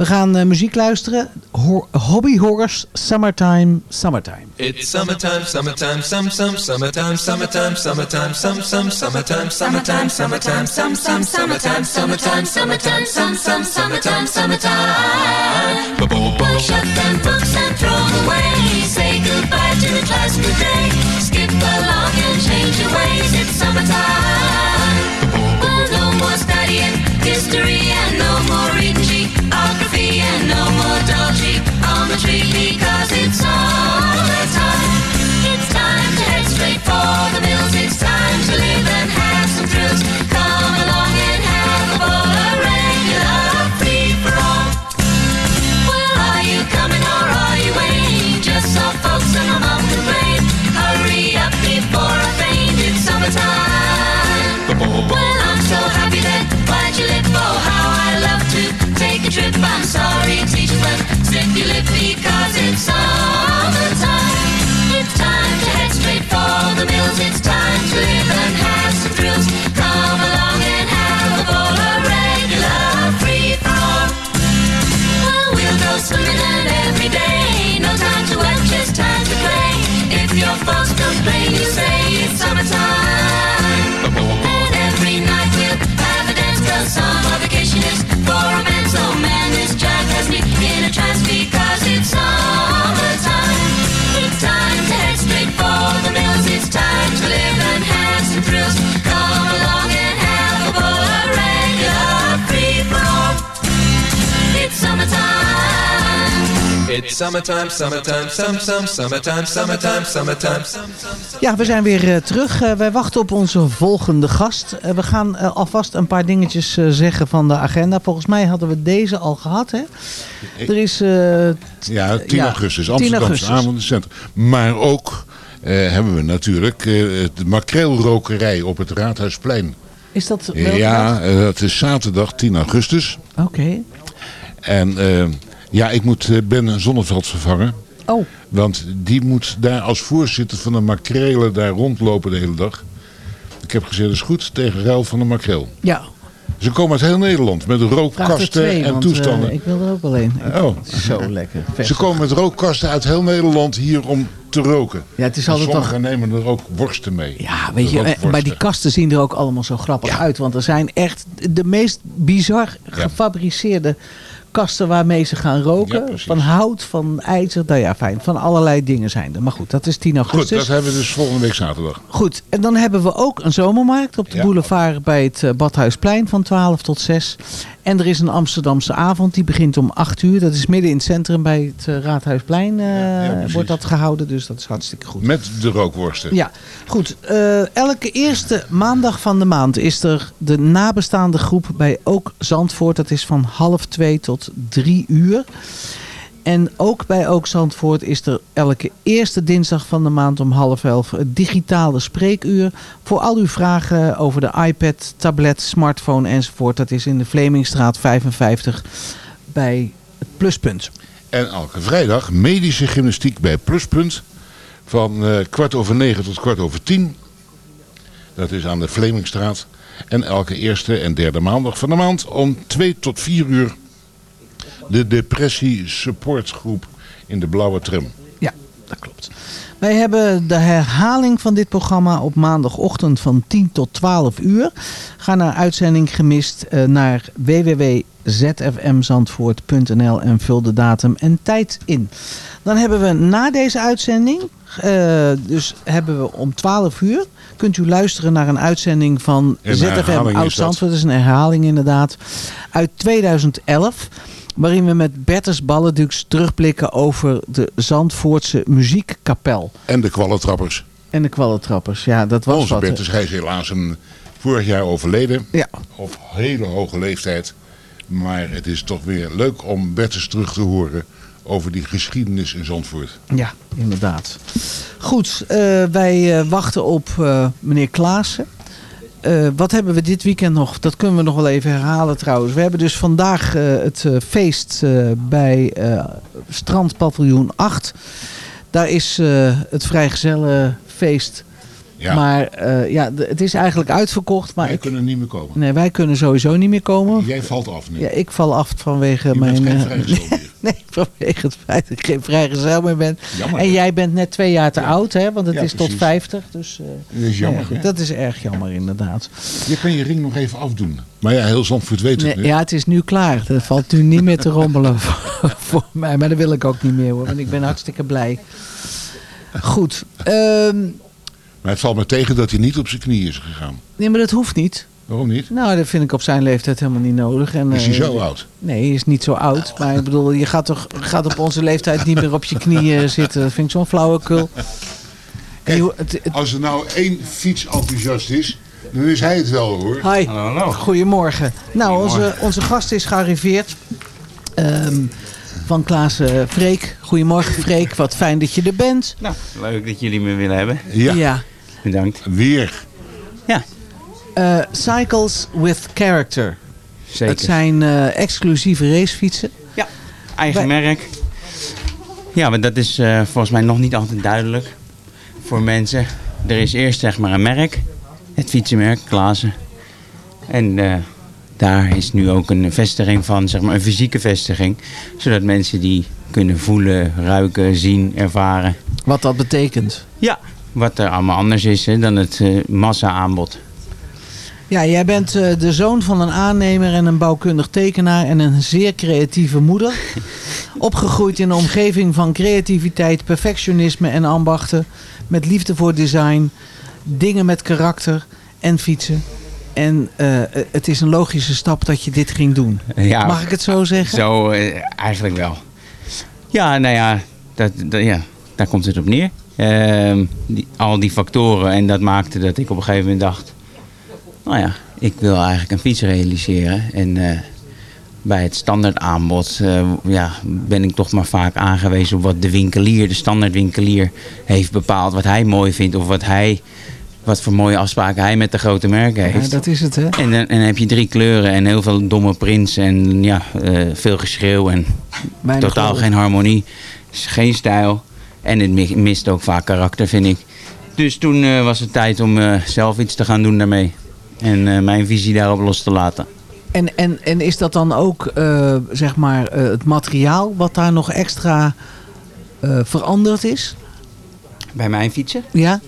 We gaan eh, muziek luisteren. Ho- Hobby Horrors, Summertime, Summertime. It's summertime, summertime, some, some, summertime, summertime, summertime, some, some, summertime, summertime, summertime, some, some, summertime, summertime, summertime, some, some, summertime, summertime. Shut them books and throw away. Say goodbye to the class good day. Skip along and change your ways. It's summertime. Well, no more studying history geometry because it's summertime. It's time to head straight for the mills. It's time to live and have some thrills. Come along and have a ball, a regular free for all. Well, are you coming or are you waiting? Just so folks and my mom can blame. Hurry up before I faint. It's summertime. Well, I'm so happy that why'd you lip? Trip. I'm sorry, teacher, but stick your lip because it's summertime. It's time to head straight for the mills. It's time to live and have some thrills. Come along and have a ball, a regular free for all. Well, we'll go swimming and every day. No time to work, just time to play. If your folks complain, you say it's summertime. Time to live and have some. Come along and have a ball, a It's summertime. It's summertime, summertime, some, some, summertime, summertime, summertime. Ja, we zijn weer uh, terug. Uh, wij wachten op onze volgende gast. Uh, we gaan alvast een paar dingetjes zeggen van de agenda. Volgens mij hadden we deze al gehad, hè? Er is... ja, 10 augustus. Amsterdamse avondencentrum. Maar ook hebben we natuurlijk eh, de makreelrokerij op het Raadhuisplein. Is dat wel Ja, eh, het is zaterdag 10 augustus. Oké. En eh, ja, ik moet eh, Ben Zonneveld vervangen. Oh. Want die moet daar als voorzitter van de makrelen daar rondlopen de hele dag. Ik heb gezegd, dat is goed, tegen ruil van de makreel. Ja. Ze komen uit heel Nederland met rookkasten twee, en want, toestanden. eh, ik wil er ook wel een. Oh. Zo lekker. Ze komen met rookkasten uit heel Nederland hier om te roken. Ja, het is En altijd sommigen nemen er ook worsten mee. Ja, weet je, maar die kasten zien er ook allemaal zo grappig uit. Want er zijn echt de meest bizar gefabriceerde kasten waarmee ze gaan roken. van hout, van ijzer, nou ja, fijn. Van allerlei dingen zijn er. Maar goed, dat is 10 Goed, augustus. dat hebben we dus volgende week zaterdag. Goed, en dan hebben we ook een zomermarkt op de boulevard bij het eh, Badhuisplein van 12 tot 6. En er is een Amsterdamse avond, die begint om 8 uur. Dat is midden in het centrum bij het eh, Raadhuisplein eh, wordt dat gehouden. Dus dat is hartstikke goed. Met de rookworsten. Ja, goed. Eh, elke eerste maandag van de maand is er de nabestaande groep bij Ook Zandvoort. Dat is van half twee tot drie uur. En ook bij Ook Zandvoort is er elke eerste dinsdag van de maand om half elf het digitale spreekuur. Voor al uw vragen over de iPad, tablet, smartphone enzovoort. Dat is in de Vlemingstraat 55 bij het Pluspunt. En elke vrijdag medische gymnastiek bij Pluspunt. Van eh, kwart over negen tot kwart over tien. Dat is aan de Vlemingstraat. En elke eerste en derde maandag van de maand om twee tot vier uur. De depressie supportgroep in de blauwe tram. Ja, dat klopt. Wij hebben de herhaling van dit programma op maandagochtend van 10 tot 12 uur. Ga naar uitzending gemist eh, naar www.zfmzandvoort.nl en vul de datum en tijd in. Dan hebben we na deze uitzending, eh, dus hebben we om 12 uur, kunt u luisteren naar een uitzending van Een ZFM herhaling is Oud dat. Zandvoort. Dat is een herhaling inderdaad. Uit 2011. Waarin we met Bertus Balledux terugblikken over de Zandvoortse muziekkapel. En de kwallentrappers. En de kwallentrappers. Ja, dat was Onze wat. Bertus, hij is helaas een, vorig jaar overleden. Ja. Op hele hoge leeftijd. Maar het is toch weer leuk om Bertus terug te horen over die geschiedenis in Zandvoort. Ja, inderdaad. Goed, eh, wij eh, wachten op eh, meneer Klaassen. Eh, wat hebben we dit weekend nog? Dat kunnen we nog wel even herhalen trouwens. We hebben dus vandaag eh, het eh, feest bij Strandpaviljoen 8. Daar is het vrijgezellenfeest. Ja. Maar ja, het is eigenlijk uitverkocht. Maar Wij ik, kunnen niet meer komen. nee, wij kunnen sowieso niet meer komen. Jij valt af nu. Ja, ik val af vanwege Je mijn... bent geen. nee, vanwege het feit dat ik geen vrijgezel meer ben. Jammer, en jij bent net twee jaar te oud, hè? Want het Ja, is tot precies. 50. Dus, eh, Dat is jammer, ja, dat is erg jammer, inderdaad. Je kan je ring nog even afdoen. Maar ja, heel Zandvoort weet het Nee, ja, het is nu klaar. Dat valt nu niet meer te rommelen voor, voor mij. Maar dat wil ik ook niet meer hoor. Want ik ben hartstikke blij. Goed. ehm, Maar het valt me tegen dat hij niet op zijn knieën is gegaan. nee, maar dat hoeft niet. Waarom niet? Nou, dat vind ik op zijn leeftijd helemaal niet nodig. En, Is hij eh, zo oud? Nee, hij is niet zo oud. Maar ik bedoel, je gaat toch gaat op onze leeftijd niet meer op je knieën zitten. Dat vind ik zo'n flauwekul. En je- het- het- Als er nou één fietsenthousiast is, dan is hij het wel hoor. Hi, goedemorgen. Nou, onze, Goedemorgen. onze gast is gearriveerd. Ehm, van Klaas eh, Freek. Goedemorgen Freek, wat fijn dat je er bent. Nou, leuk dat jullie me willen hebben. Ja. Ja. Bedankt. Weer. Ja. Eh, Cycles with Character. Zeker. Het zijn eh, exclusieve racefietsen. Ja, eigen merk. Ja, maar dat is eh, volgens mij nog niet altijd duidelijk voor mensen. Er is eerst zeg maar een merk, het fietsenmerk Klaassen. En eh, daar is nu ook een vestiging van, zeg maar een fysieke vestiging. Zodat mensen die kunnen voelen, ruiken, zien, ervaren. Wat dat betekent. Ja, wat er allemaal anders is hè, dan het massa-aanbod. Ja, jij bent eh, de zoon van een aannemer en een bouwkundig tekenaar en een zeer creatieve moeder. Opgegroeid in een omgeving van creativiteit, perfectionisme en ambachten. Met liefde voor design, dingen met karakter en fietsen. En eh, het is een logische stap dat je dit ging doen. Ja, Mag ik het zo zeggen? Zo, eh, eigenlijk wel. Ja, nou ja, dat, dat- ja daar komt het op neer. Ehm, die, al die factoren en dat maakte dat ik op een gegeven moment dacht... Nou ja, ik wil eigenlijk een fiets realiseren. En eh, bij het standaard aanbod eh, ja, ben ik toch maar vaak aangewezen op wat de winkelier, de standaard winkelier, heeft bepaald. Wat hij mooi vindt of wat hij... Wat voor mooie afspraken hij met de grote merken heeft. Ja, dat is het, hè? En dan, en heb je drie kleuren en heel veel domme prints en ja, eh, veel geschreeuw en totaal geen harmonie. Geen stijl. En het mi- mist ook vaak karakter, vind ik. Dus toen was het tijd om zelf iets te gaan doen daarmee. En eh, mijn visie daarop los te laten. En, en, en is dat dan ook eh, zeg maar eh, het materiaal wat daar nog extra veranderd is? Bij mijn fietsen? Ja.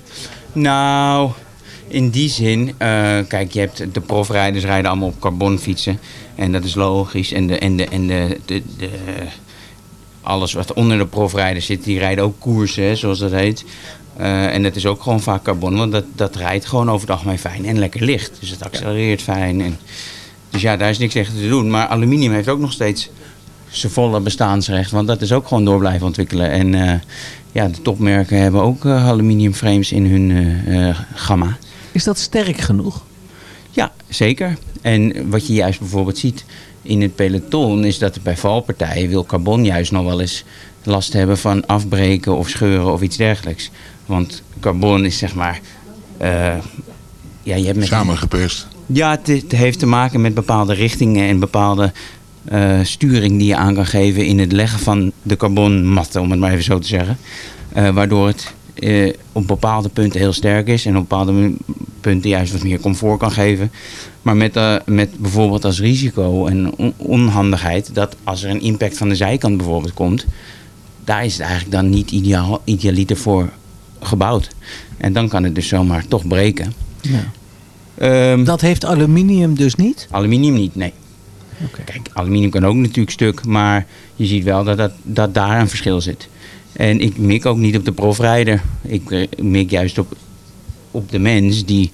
Nou, in die zin, kijk, je hebt de profrijders rijden allemaal op carbonfietsen. En dat is logisch. En, de, en, de, en de, de, de, alles wat onder de profrijders zit, die rijden ook koersen, hè, zoals dat heet. Eh, en dat is ook gewoon vaak carbon, want dat, dat rijdt gewoon over het algemeen fijn en lekker licht. Dus het accelereert fijn. En, dus ja, daar is niks tegen te doen. Maar aluminium heeft ook nog steeds zijn volle bestaansrecht, want dat is ook gewoon door blijven ontwikkelen. En eh, ja, de topmerken hebben ook eh, aluminium frames in hun gamma. Is dat sterk genoeg? Ja, zeker. En wat je juist bijvoorbeeld ziet in het peloton is dat bij valpartijen wil carbon juist nog wel eens last hebben van afbreken of scheuren of iets dergelijks. Want carbon is zeg maar... eh, ja, je hebt met Samengeperst. ja, het, het heeft te maken met bepaalde richtingen en bepaalde eh, sturing die je aan kan geven in het leggen van de carbonmatten, om het maar even zo te zeggen. Eh, waardoor het op bepaalde punten heel sterk is en op bepaalde punten juist wat meer comfort kan geven. Maar met, met bijvoorbeeld als risico en on- onhandigheid dat als er een impact van de zijkant bijvoorbeeld komt, daar is het eigenlijk dan niet ideaal, idealiter voor gebouwd. En dan kan het dus zomaar toch breken. Ja. dat heeft aluminium dus niet? Aluminium niet, nee. Kijk, aluminium kan ook natuurlijk stuk, maar je ziet wel dat, dat, dat daar een verschil zit. En ik mik ook niet op de profrijder. Ik eh, mik juist op, op de mens die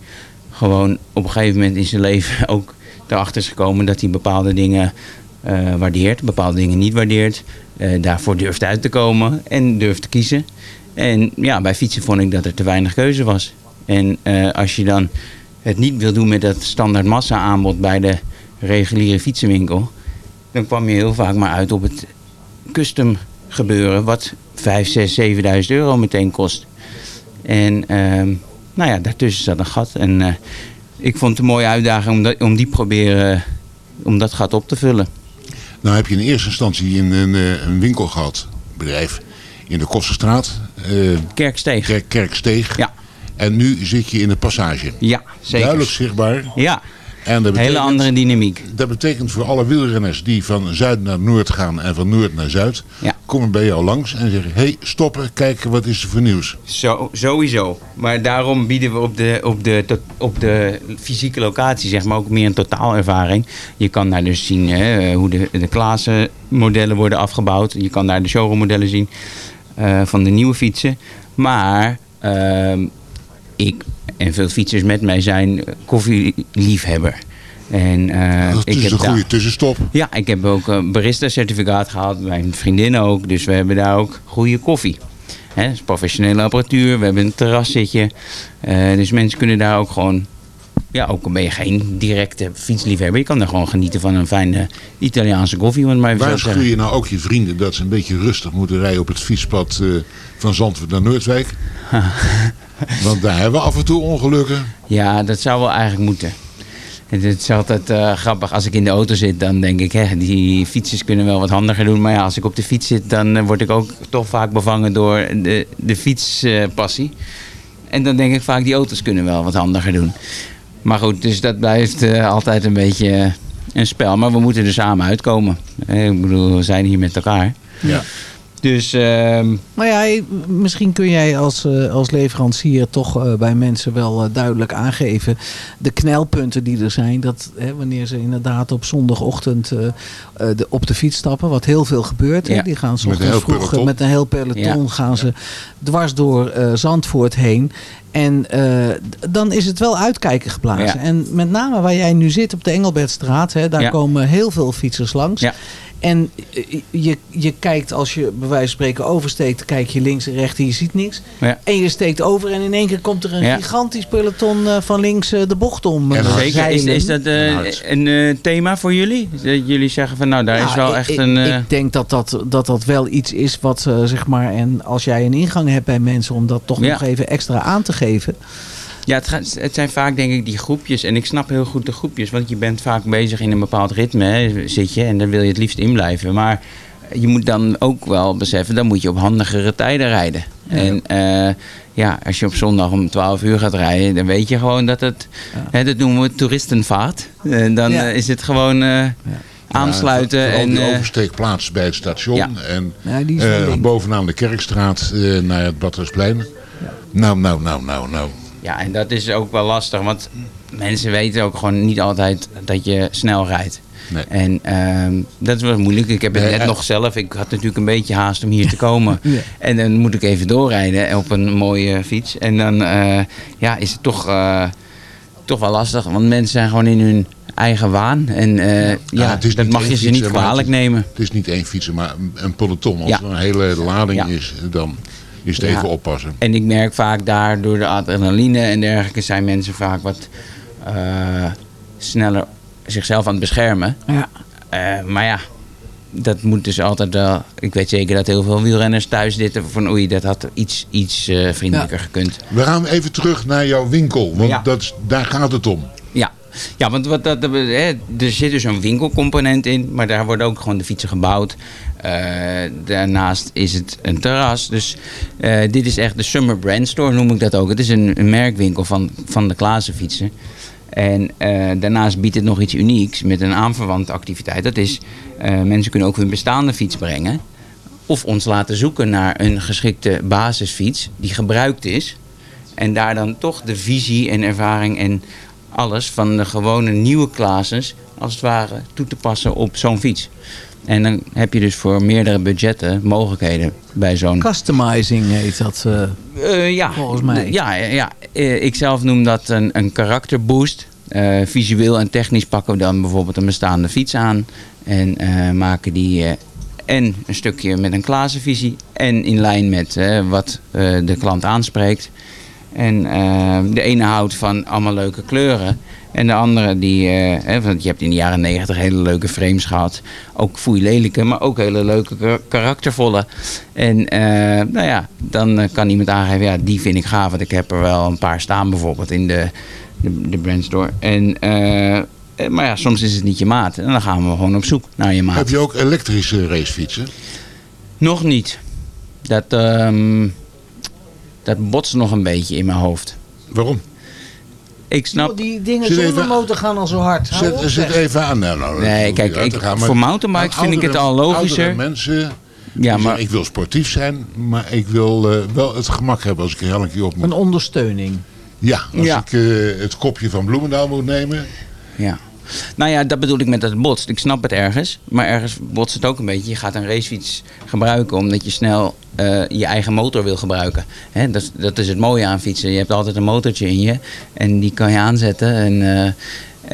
gewoon op een gegeven moment in zijn leven ook erachter is gekomen dat hij bepaalde dingen eh, waardeert, bepaalde dingen niet waardeert. eh, daarvoor durft uit te komen en durft te kiezen. En ja, bij fietsen vond ik dat er te weinig keuze was. En eh, als je dan het niet wil doen met dat standaard massa aanbod bij de reguliere fietsenwinkel, dan kwam je heel vaak maar uit op het custom gebeuren, wat 5, 6, 7.000 euro meteen kost. En ehm, nou ja, daartussen zat een gat. En eh, ik vond het een mooie uitdaging om, dat, om die proberen, om dat gat op te vullen. Nou heb je in eerste instantie een, een, eh, een winkel gehad, bedrijf, in de Kosterstraat. eh, Kerksteeg. Kerk, Kerksteeg. Ja. En nu zit je in de passage. Ja, zeker. Duidelijk zichtbaar. Ja. En dat Hele andere dynamiek. Dat betekent voor alle wielrenners die van zuid naar noord gaan en van noord naar zuid, Ja. komen bij jou langs en zeggen, hé, hey, stoppen, kijken, wat is er voor nieuws? Zo, sowieso. Maar daarom bieden we op de, op, de, op de fysieke locatie zeg maar, ook meer een totaalervaring. Je kan daar dus zien hè, hoe de, de Klaassen modellen worden afgebouwd. Je kan daar de showroom modellen zien eh, van de nieuwe fietsen. Maar ehm, ik en veel fietsers met mij zijn koffieliefhebber. En, eh, Dat ik is heb een goede tussenstop. ja, ik heb ook een barista-certificaat gehaald. Mijn vriendin ook. Dus we hebben daar ook goede koffie. Hè, dat is professionele apparatuur. We hebben een terraszitje. Eh, dus mensen kunnen daar ook gewoon... Ja, ook al ben je geen directe fietsliefhebber. Je kan daar gewoon genieten van een fijne Italiaanse koffie. het maar Waarschuw je nou ook je vrienden dat ze een beetje rustig moeten rijden op het fietspad eh, van Zandvoort naar Noordwijk? Want daar hebben we af en toe ongelukken. Ja, dat zou wel eigenlijk moeten. Het is altijd eh, grappig. Als ik in de auto zit, dan denk ik, hè, die fietsers kunnen wel wat handiger doen. Maar ja, als ik op de fiets zit, dan eh, word ik ook toch vaak bevangen door de, de fietspassie. en dan denk ik vaak, die auto's kunnen wel wat handiger doen. Maar goed, dus dat blijft eh, altijd een beetje eh, een spel. Maar we moeten er samen uitkomen. Eh, ik bedoel, we zijn hier met elkaar. Ja. Dus... ehm, Maar ja, misschien kun jij als, eh, als leverancier toch eh, bij mensen wel eh, duidelijk aangeven de knelpunten die er zijn. Dat hè, wanneer ze inderdaad op zondagochtend eh, eh, de, op de fiets stappen, wat heel veel gebeurt. Hè, Ja. die gaan 's Met een ochtends heel vroeg peloton. met een heel peloton Ja. gaan ze dwars door eh, Zandvoort heen. En eh, dan is het wel uitkijken geblazen. Ja. En met name waar jij nu zit op de Engelbertstraat, hè, daar Ja. komen heel veel fietsers langs. Ja. En eh, je, je kijkt als je bij wijze van spreken oversteekt, kijk je links en rechts en je ziet niks. Ja. En je steekt over en in één keer komt er een Ja. gigantisch peloton eh, van links eh, de bocht om. eh, Zeker. Is, is dat een eh, thema voor jullie? Dat jullie zeggen van nou, daar is Ja, wel ik- echt een... eh, Ik denk dat dat, dat dat wel iets is wat, zeg maar, en als jij een ingang hebt bij mensen om dat toch Ja. nog even extra aan te geven. Ja, het, gaat, het zijn vaak denk ik die groepjes. En ik snap heel goed de groepjes. Want je bent vaak bezig in een bepaald ritme. Hè, zit je. En dan wil je het liefst in blijven. Maar je moet dan ook wel beseffen. Dan moet je op handigere tijden rijden. Ja. En eh, ja, als je op zondag om 12 uur gaat rijden. Dan weet je gewoon dat het... Hè, dat noemen we toeristenvaart. En dan Ja. eh, is het gewoon eh, aansluiten. En, die eh, oversteekplaats bij het station. Ja. En eh, link. bovenaan de Kerkstraat eh, naar het Badhuisplein. Nou, nou, nou, nou, nou. Ja, en dat is ook wel lastig, want mensen weten ook gewoon niet altijd dat je snel rijdt. Nee. En ehm, dat is wel moeilijk. Ik heb het Nee, net eh. nog zelf. Ik had natuurlijk een beetje haast om hier te komen. Ja. En dan moet ik even doorrijden op een mooie fiets. En dan eh, ja, is het toch, eh, toch wel lastig. Want mensen zijn gewoon in hun eigen waan. En ja, is dat mag je ze niet kwalijk nemen. Het is niet één fietser, maar een- peloton. Als Ja. er een hele lading Ja. is, dan is het Ja. even oppassen. En ik merk vaak daar door de adrenaline en dergelijke zijn mensen vaak wat eh, sneller zichzelf aan het beschermen. Ja. Eh, maar ja, dat moet dus altijd wel. Ik weet zeker dat heel veel wielrenners thuis zitten van oei, dat had iets, iets eh, vriendelijker gekund. We gaan even terug naar jouw winkel, want Ja. dat, daar gaat het om. Ja. Want wat dat, hè, er zit dus een winkelcomponent in, maar daar worden ook gewoon de fietsen gebouwd. Eh, daarnaast is het een terras. Dus eh, dit is echt de Summer Brand Store, noem ik dat ook. Het is een, merkwinkel van, van de Klaassen fietsen. En eh, daarnaast biedt het nog iets unieks met een aanverwante activiteit. Dat is, mensen kunnen ook hun bestaande fiets brengen. Of ons laten zoeken naar een geschikte basisfiets die gebruikt is. En daar dan toch de visie en ervaring en alles van de gewone nieuwe klasses als het ware toe te passen op zo'n fiets. En dan heb je dus voor meerdere budgetten mogelijkheden bij zo'n Customizing heet dat. eh, eh, ja, Volgens mij. Ja, ja. Eh, ik zelf noem dat een, een karakterboost. Visueel en technisch pakken we dan bijvoorbeeld een bestaande fiets aan. En maken die en een stukje met een Klaasenvisie. En in lijn met wat de klant aanspreekt. En eh, de ene houdt van allemaal leuke kleuren. En de andere die, eh, hè, want je hebt in de jaren negentig hele leuke frames gehad. Ook lelijke, maar ook hele leuke ka- karaktervolle. En eh, nou ja, dan kan iemand aangeven, ja, die vind ik gaaf. Want ik heb er wel een paar staan bijvoorbeeld in de, de, de brandstore. En, maar ja, soms is het niet je maat. En dan gaan we gewoon op zoek naar je maat. Heb je ook elektrische racefietsen? Nog niet. Dat, ehm, dat botst nog een beetje in mijn hoofd. Waarom? Ik snap... die dingen Zit zonder even- motor gaan al zo hard. Hou Zet, op, zet zeg. even aan. Nou, nou, Nee, kijk, ik- gaan, voor mountainbikes aan vind ik het al logischer. mensen Ja, maar- ik wil sportief zijn, maar ik wil eh, wel het gemak hebben als ik er elke keer op moet. Een ondersteuning. Ja, als Ja. ik eh, het kopje van Bloemendaal moet nemen. Ja. Nou ja, dat bedoel ik met dat het botst. Ik snap het ergens. Maar ergens botst het ook een beetje. Je gaat een racefiets gebruiken omdat je snel eh, je eigen motor wil gebruiken. Hè, dat, dat is het mooie aan fietsen. Je hebt altijd een motortje in je. En die kan je aanzetten. En, eh,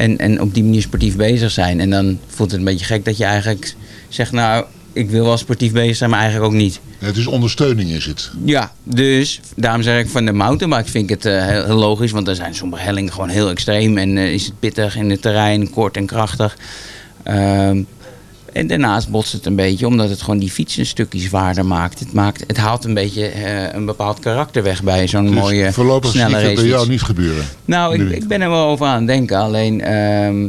en, en op die manier sportief bezig zijn. En dan voelt het een beetje gek dat je eigenlijk zegt... Nou, ik wil wel sportief bezig zijn, maar eigenlijk ook niet. Het is ondersteuning is het. Ja, dus daarom zeg ik van de mountainbike vind ik het eh, heel, heel logisch. Want er zijn sommige hellingen gewoon heel extreem. En eh, is het pittig in het terrein, kort en krachtig. Ehm, en daarnaast botst het een beetje, omdat het gewoon die fiets een stukje zwaarder maakt. Het, maakt, het haalt een beetje eh, een bepaald karakter weg bij zo'n Dus mooie, voorlopig snelle het bij racefiets. jou niet gebeuren. Nou, ik, ik ben er wel over aan het denken. Alleen, ehm,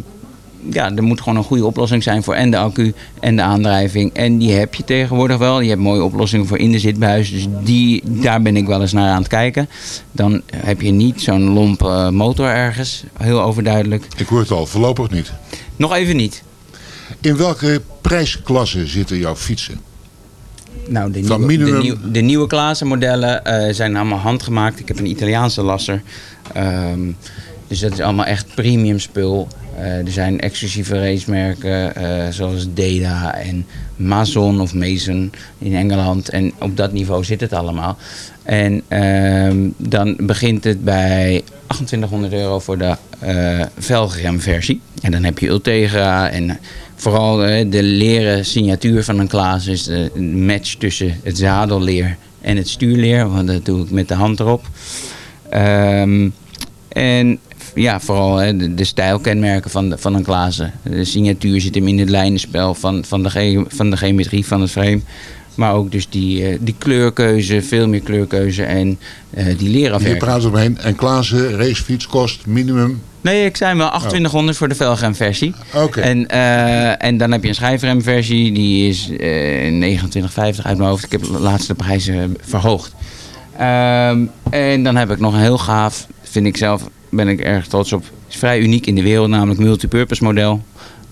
ja, er moet gewoon een goede oplossing zijn voor en de accu en de aandrijving. En die heb je tegenwoordig wel. Je hebt mooie oplossingen voor in de zitbuis. Dus die, daar ben ik wel eens naar aan het kijken. Dan heb je niet zo'n lomp eh, motor ergens. Heel overduidelijk. Ik hoor het al, voorlopig niet. Nog even niet. In welke prijsklasse zitten jouw fietsen? Nou, de, Van nieuwe, de, minimum- nieuw- de nieuwe Klaassen modellen eh, zijn allemaal handgemaakt. Ik heb een Italiaanse lasser. Ehm, dus dat is allemaal echt premium spul. Eh, er zijn exclusieve racemerken eh, zoals Deda en Mazon of Mason in Engeland. En op dat niveau zit het allemaal. En ehm, dan begint het bij 2800 euro voor de eh velgremversie. En dan heb je Ultegra en vooral de leren signatuur van een Klaas is de match tussen het zadelleer en het stuurleer. Want dat doe ik met de hand erop. Ehm, en ja, vooral hè, de, de stijlkenmerken van, de, van een Klaassen. De signatuur zit hem in het lijnenspel van, van, de, ge- van de geometrie van het frame. Maar ook dus die, eh, die kleurkeuze, veel meer kleurkeuze en eh, die Je leerafwerking. praat omheen. En Klaassen, racefiets kost minimum... Nee, ik zei wel 2800 voor de velgremversie. Oké. En, eh, en dan heb je een schijfremversie, die is eh 29,50 uit mijn hoofd. Ik heb de laatste prijzen verhoogd. Ehm, en dan heb ik nog een heel gaaf, vind ik zelf, ben ik erg trots op. Is vrij uniek in de wereld, namelijk multipurpose model.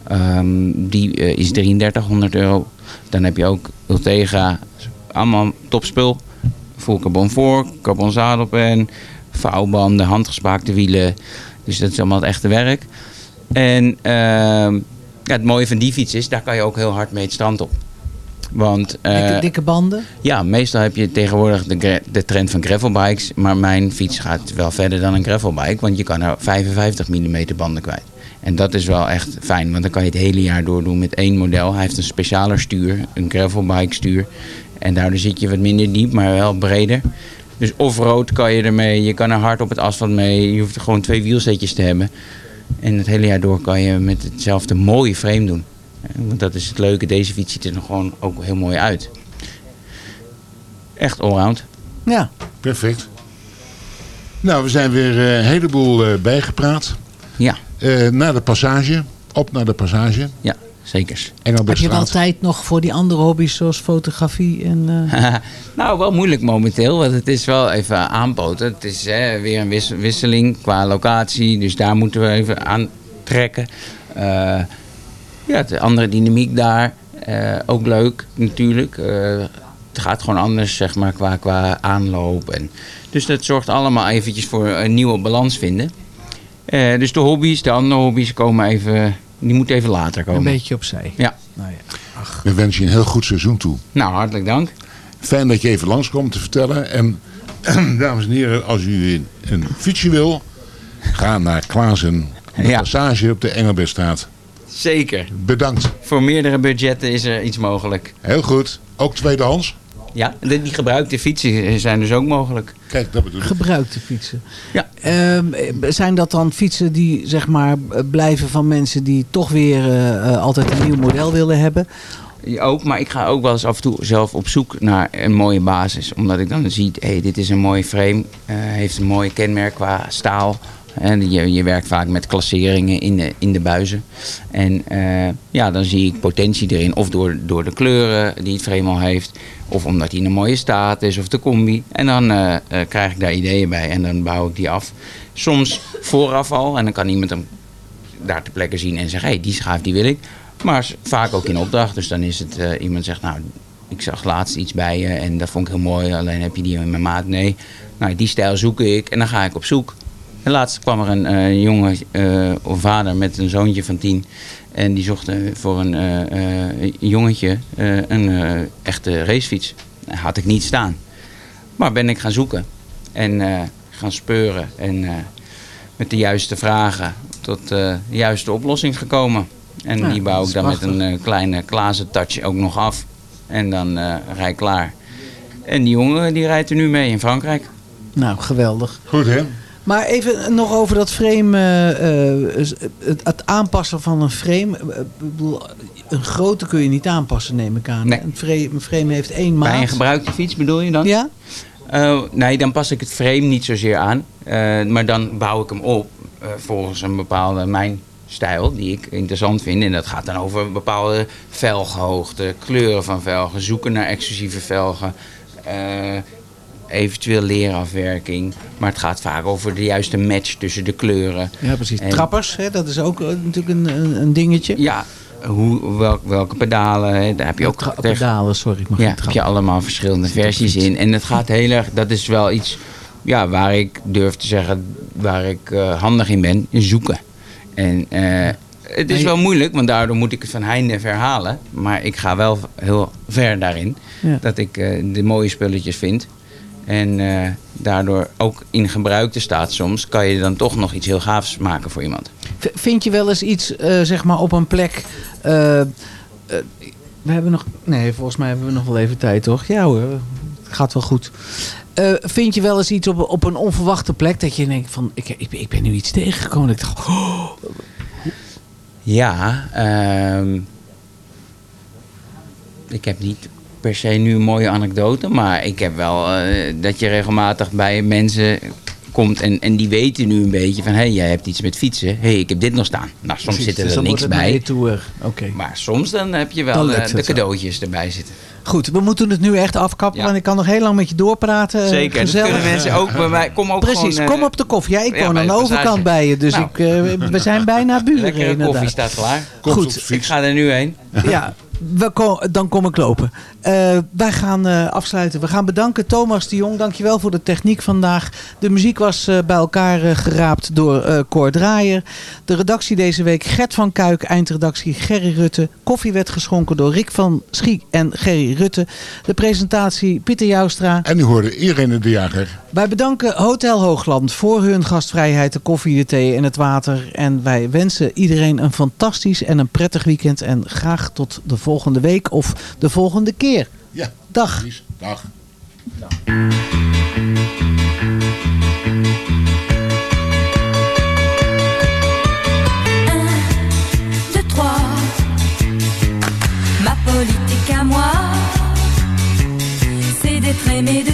Ehm, die eh, is 3300 euro. Dan heb je ook Ultegra, allemaal topspul. Full carbon voor, carbon zadelpen, vouwbanden, handgespaakte wielen. Dus dat is allemaal het echte werk. En ehm, ja, het mooie van die fiets is, daar kan je ook heel hard mee het strand op. Want, eh, Dikke, dikke banden? ja, meestal heb je tegenwoordig de, de trend van gravelbikes. Maar mijn fiets gaat wel verder dan een gravelbike. Want je kan er 55 mm banden kwijt. En dat is wel echt fijn. Want dan kan je het hele jaar door doen met één model. Hij heeft een specialer stuur. Een gravelbike stuur. En daardoor zit je wat minder diep, maar wel breder. Dus off-road kan je ermee. Je kan er hard op het asfalt mee. Je hoeft er gewoon twee wielsetjes te hebben. En het hele jaar door kan je met hetzelfde mooie frame doen. Want dat is het leuke. Deze fiets ziet er nog gewoon ook heel mooi uit. Echt allround. Ja. Perfect. Nou, we zijn weer eh, een heleboel eh, bijgepraat. Ja. Eh, naar de passage. Op naar de passage. Ja, zeker. Heb je wel tijd nog voor die andere hobby's zoals fotografie en... eh, nou, wel moeilijk momenteel, want het is wel even aanpoten. Het is hè, weer een wis- wisseling qua locatie, dus daar moeten we even aan trekken. Eh, ja, de andere dynamiek daar, eh, ook leuk natuurlijk. Eh, het gaat gewoon anders, zeg maar, qua, qua aanloop. En, dus dat zorgt allemaal eventjes voor een nieuwe balans vinden. Eh, dus de hobby's, de andere hobby's komen even, die moeten even later komen. Een beetje opzij. Ja. Nou ja. We wensen je een heel goed seizoen toe. Nou, hartelijk dank. Fijn dat je even langskomt te vertellen. En dames en heren, als u een, een fietsje wil, ga naar Klaassen. Ja. passage op de Engelbertstraat. Zeker. Bedankt. Voor meerdere budgetten is er iets mogelijk. Heel goed. Ook tweedehands? Ja, die gebruikte fietsen zijn dus ook mogelijk. Kijk, dat bedoel ik. Gebruikte fietsen. Ja. Ehm, eh, zijn dat dan fietsen die zeg maar blijven van mensen die toch weer eh, eh, altijd een nieuw model willen hebben? Ja, Ook, maar ik ga ook wel eens af en toe zelf op zoek naar een mooie basis. Omdat ik dan zie, hé, dit is een mooie frame. eh, heeft een mooi kenmerk qua staal. En je, je werkt vaak met klasseringen in de, in de buizen. En eh, ja, dan zie ik potentie erin. Of door, door de kleuren die het frame al heeft. Of omdat hij in een mooie staat is. Of de combi. En dan eh, eh, krijg ik daar ideeën bij. En dan bouw ik die af. Soms vooraf al. En dan kan iemand hem daar ter plekke zien en zeggen, hé, die schaaf die wil ik. Maar vaak ook in opdracht. Dus dan is het, eh, iemand zegt, nou, ik zag laatst iets bij je en dat vond ik heel mooi. Alleen heb je die in mijn maat? Nee. Nou, die stijl zoek ik en dan ga ik op zoek. En laatst kwam er een eh, jonge eh, of vader met een zoontje van tien. En die zocht eh, voor een eh, eh, jongetje eh, een eh, echte racefiets. Had ik niet staan. Maar ben ik gaan zoeken. En eh, gaan speuren. En eh, met de juiste vragen tot eh, de juiste oplossing gekomen. En Ja, die bouw ik dan met een eh, kleine Klaassen touch ook nog af. En dan eh rij ik klaar. En die jongen die rijdt er nu mee in Frankrijk. Nou, geweldig. Goed, hè? Maar even nog over dat frame, eh, eh, het, het aanpassen van een frame. Eh, een grote kun je niet aanpassen, neem ik aan. Nee. Een, frame, een frame heeft één maat. Bij een gebruikte fiets bedoel je dan? Ja? Eh, nee, dan pas ik het frame niet zozeer aan. Eh, maar dan bouw ik hem op eh, volgens een bepaalde mijn stijl die ik interessant vind. En dat gaat dan over bepaalde velghoogte, kleuren van velgen, zoeken naar exclusieve velgen. Eventueel leerafwerking. Maar het gaat vaak over de juiste match tussen de kleuren. Ja, precies. En- Trappers, hè, dat is ook eh, natuurlijk een, een, een dingetje. Ja, hoe, welk, welke pedalen. Hè, daar heb je ook Tra- tegen- pedalen, sorry. Ik mag ja, heb je allemaal verschillende versies in. En het gaat heel erg, dat is wel iets ja, waar ik durf te zeggen, waar ik eh, handig in ben, is zoeken. En eh, het is wel moeilijk, want daardoor moet ik het van heinde verhalen. Maar ik ga wel heel ver daarin. Ja. Dat ik de mooie spulletjes vind. En eh, daardoor ook in gebruikte staat soms, kan je dan toch nog iets heel gaafs maken voor iemand. V- Vind je wel eens iets, eh, zeg maar, op een plek... eh, we hebben nog... Nee, volgens mij hebben we nog wel even tijd, toch? Ja hoor, het gaat wel goed. Vind je wel eens iets op, op een onverwachte plek dat je denkt van... Ik, ik, ik ben nu iets tegengekomen. Ik dacht, oh, Ja, ehm, ik heb niet per se nu een mooie anekdote, maar ik heb wel eh, dat je regelmatig bij mensen komt en, en die weten nu een beetje van hé, hey, jij hebt iets met fietsen. Hé, hey, ik heb dit nog staan. Nou, soms precies, zit er dus dan niks bij. eh, Oké. Maar soms dan heb je wel eh, de wel. cadeautjes erbij zitten. Goed, we moeten het nu echt afkappen, Ja. want ik kan nog heel lang met je doorpraten. Zeker, dat gezellig. kunnen mensen ook bij mij. Kom ook Precies, gewoon, eh, kom op de koffie. Ja, ik woon aan de overkant bij je, dus Nou. ik, we zijn bijna buren Lekkere inderdaad. koffie staat klaar. Goed. Ik ga er nu heen. Ja, we ko- dan kom ik lopen. Eh, wij gaan eh, afsluiten. We gaan bedanken Thomas de Jong. Dankjewel voor de techniek vandaag. De muziek was eh, bij elkaar geraapt door Cor Draaier. De redactie deze week Gert van Kuik. Eindredactie Gerry Rutte. Koffie werd geschonken door Rick van Schie en Gerry Rutte. De presentatie Pieter Joustra. En u hoorde Irene de Jager. Wij bedanken Hotel Hoogland voor hun gastvrijheid, de koffie, de thee en het water. En wij wensen iedereen een fantastisch en een prettig weekend. En graag tot de volgende week of de volgende keer. Ja. Dag. Dag. deux, trois. Ma politique à moi, c'est d'être aimé de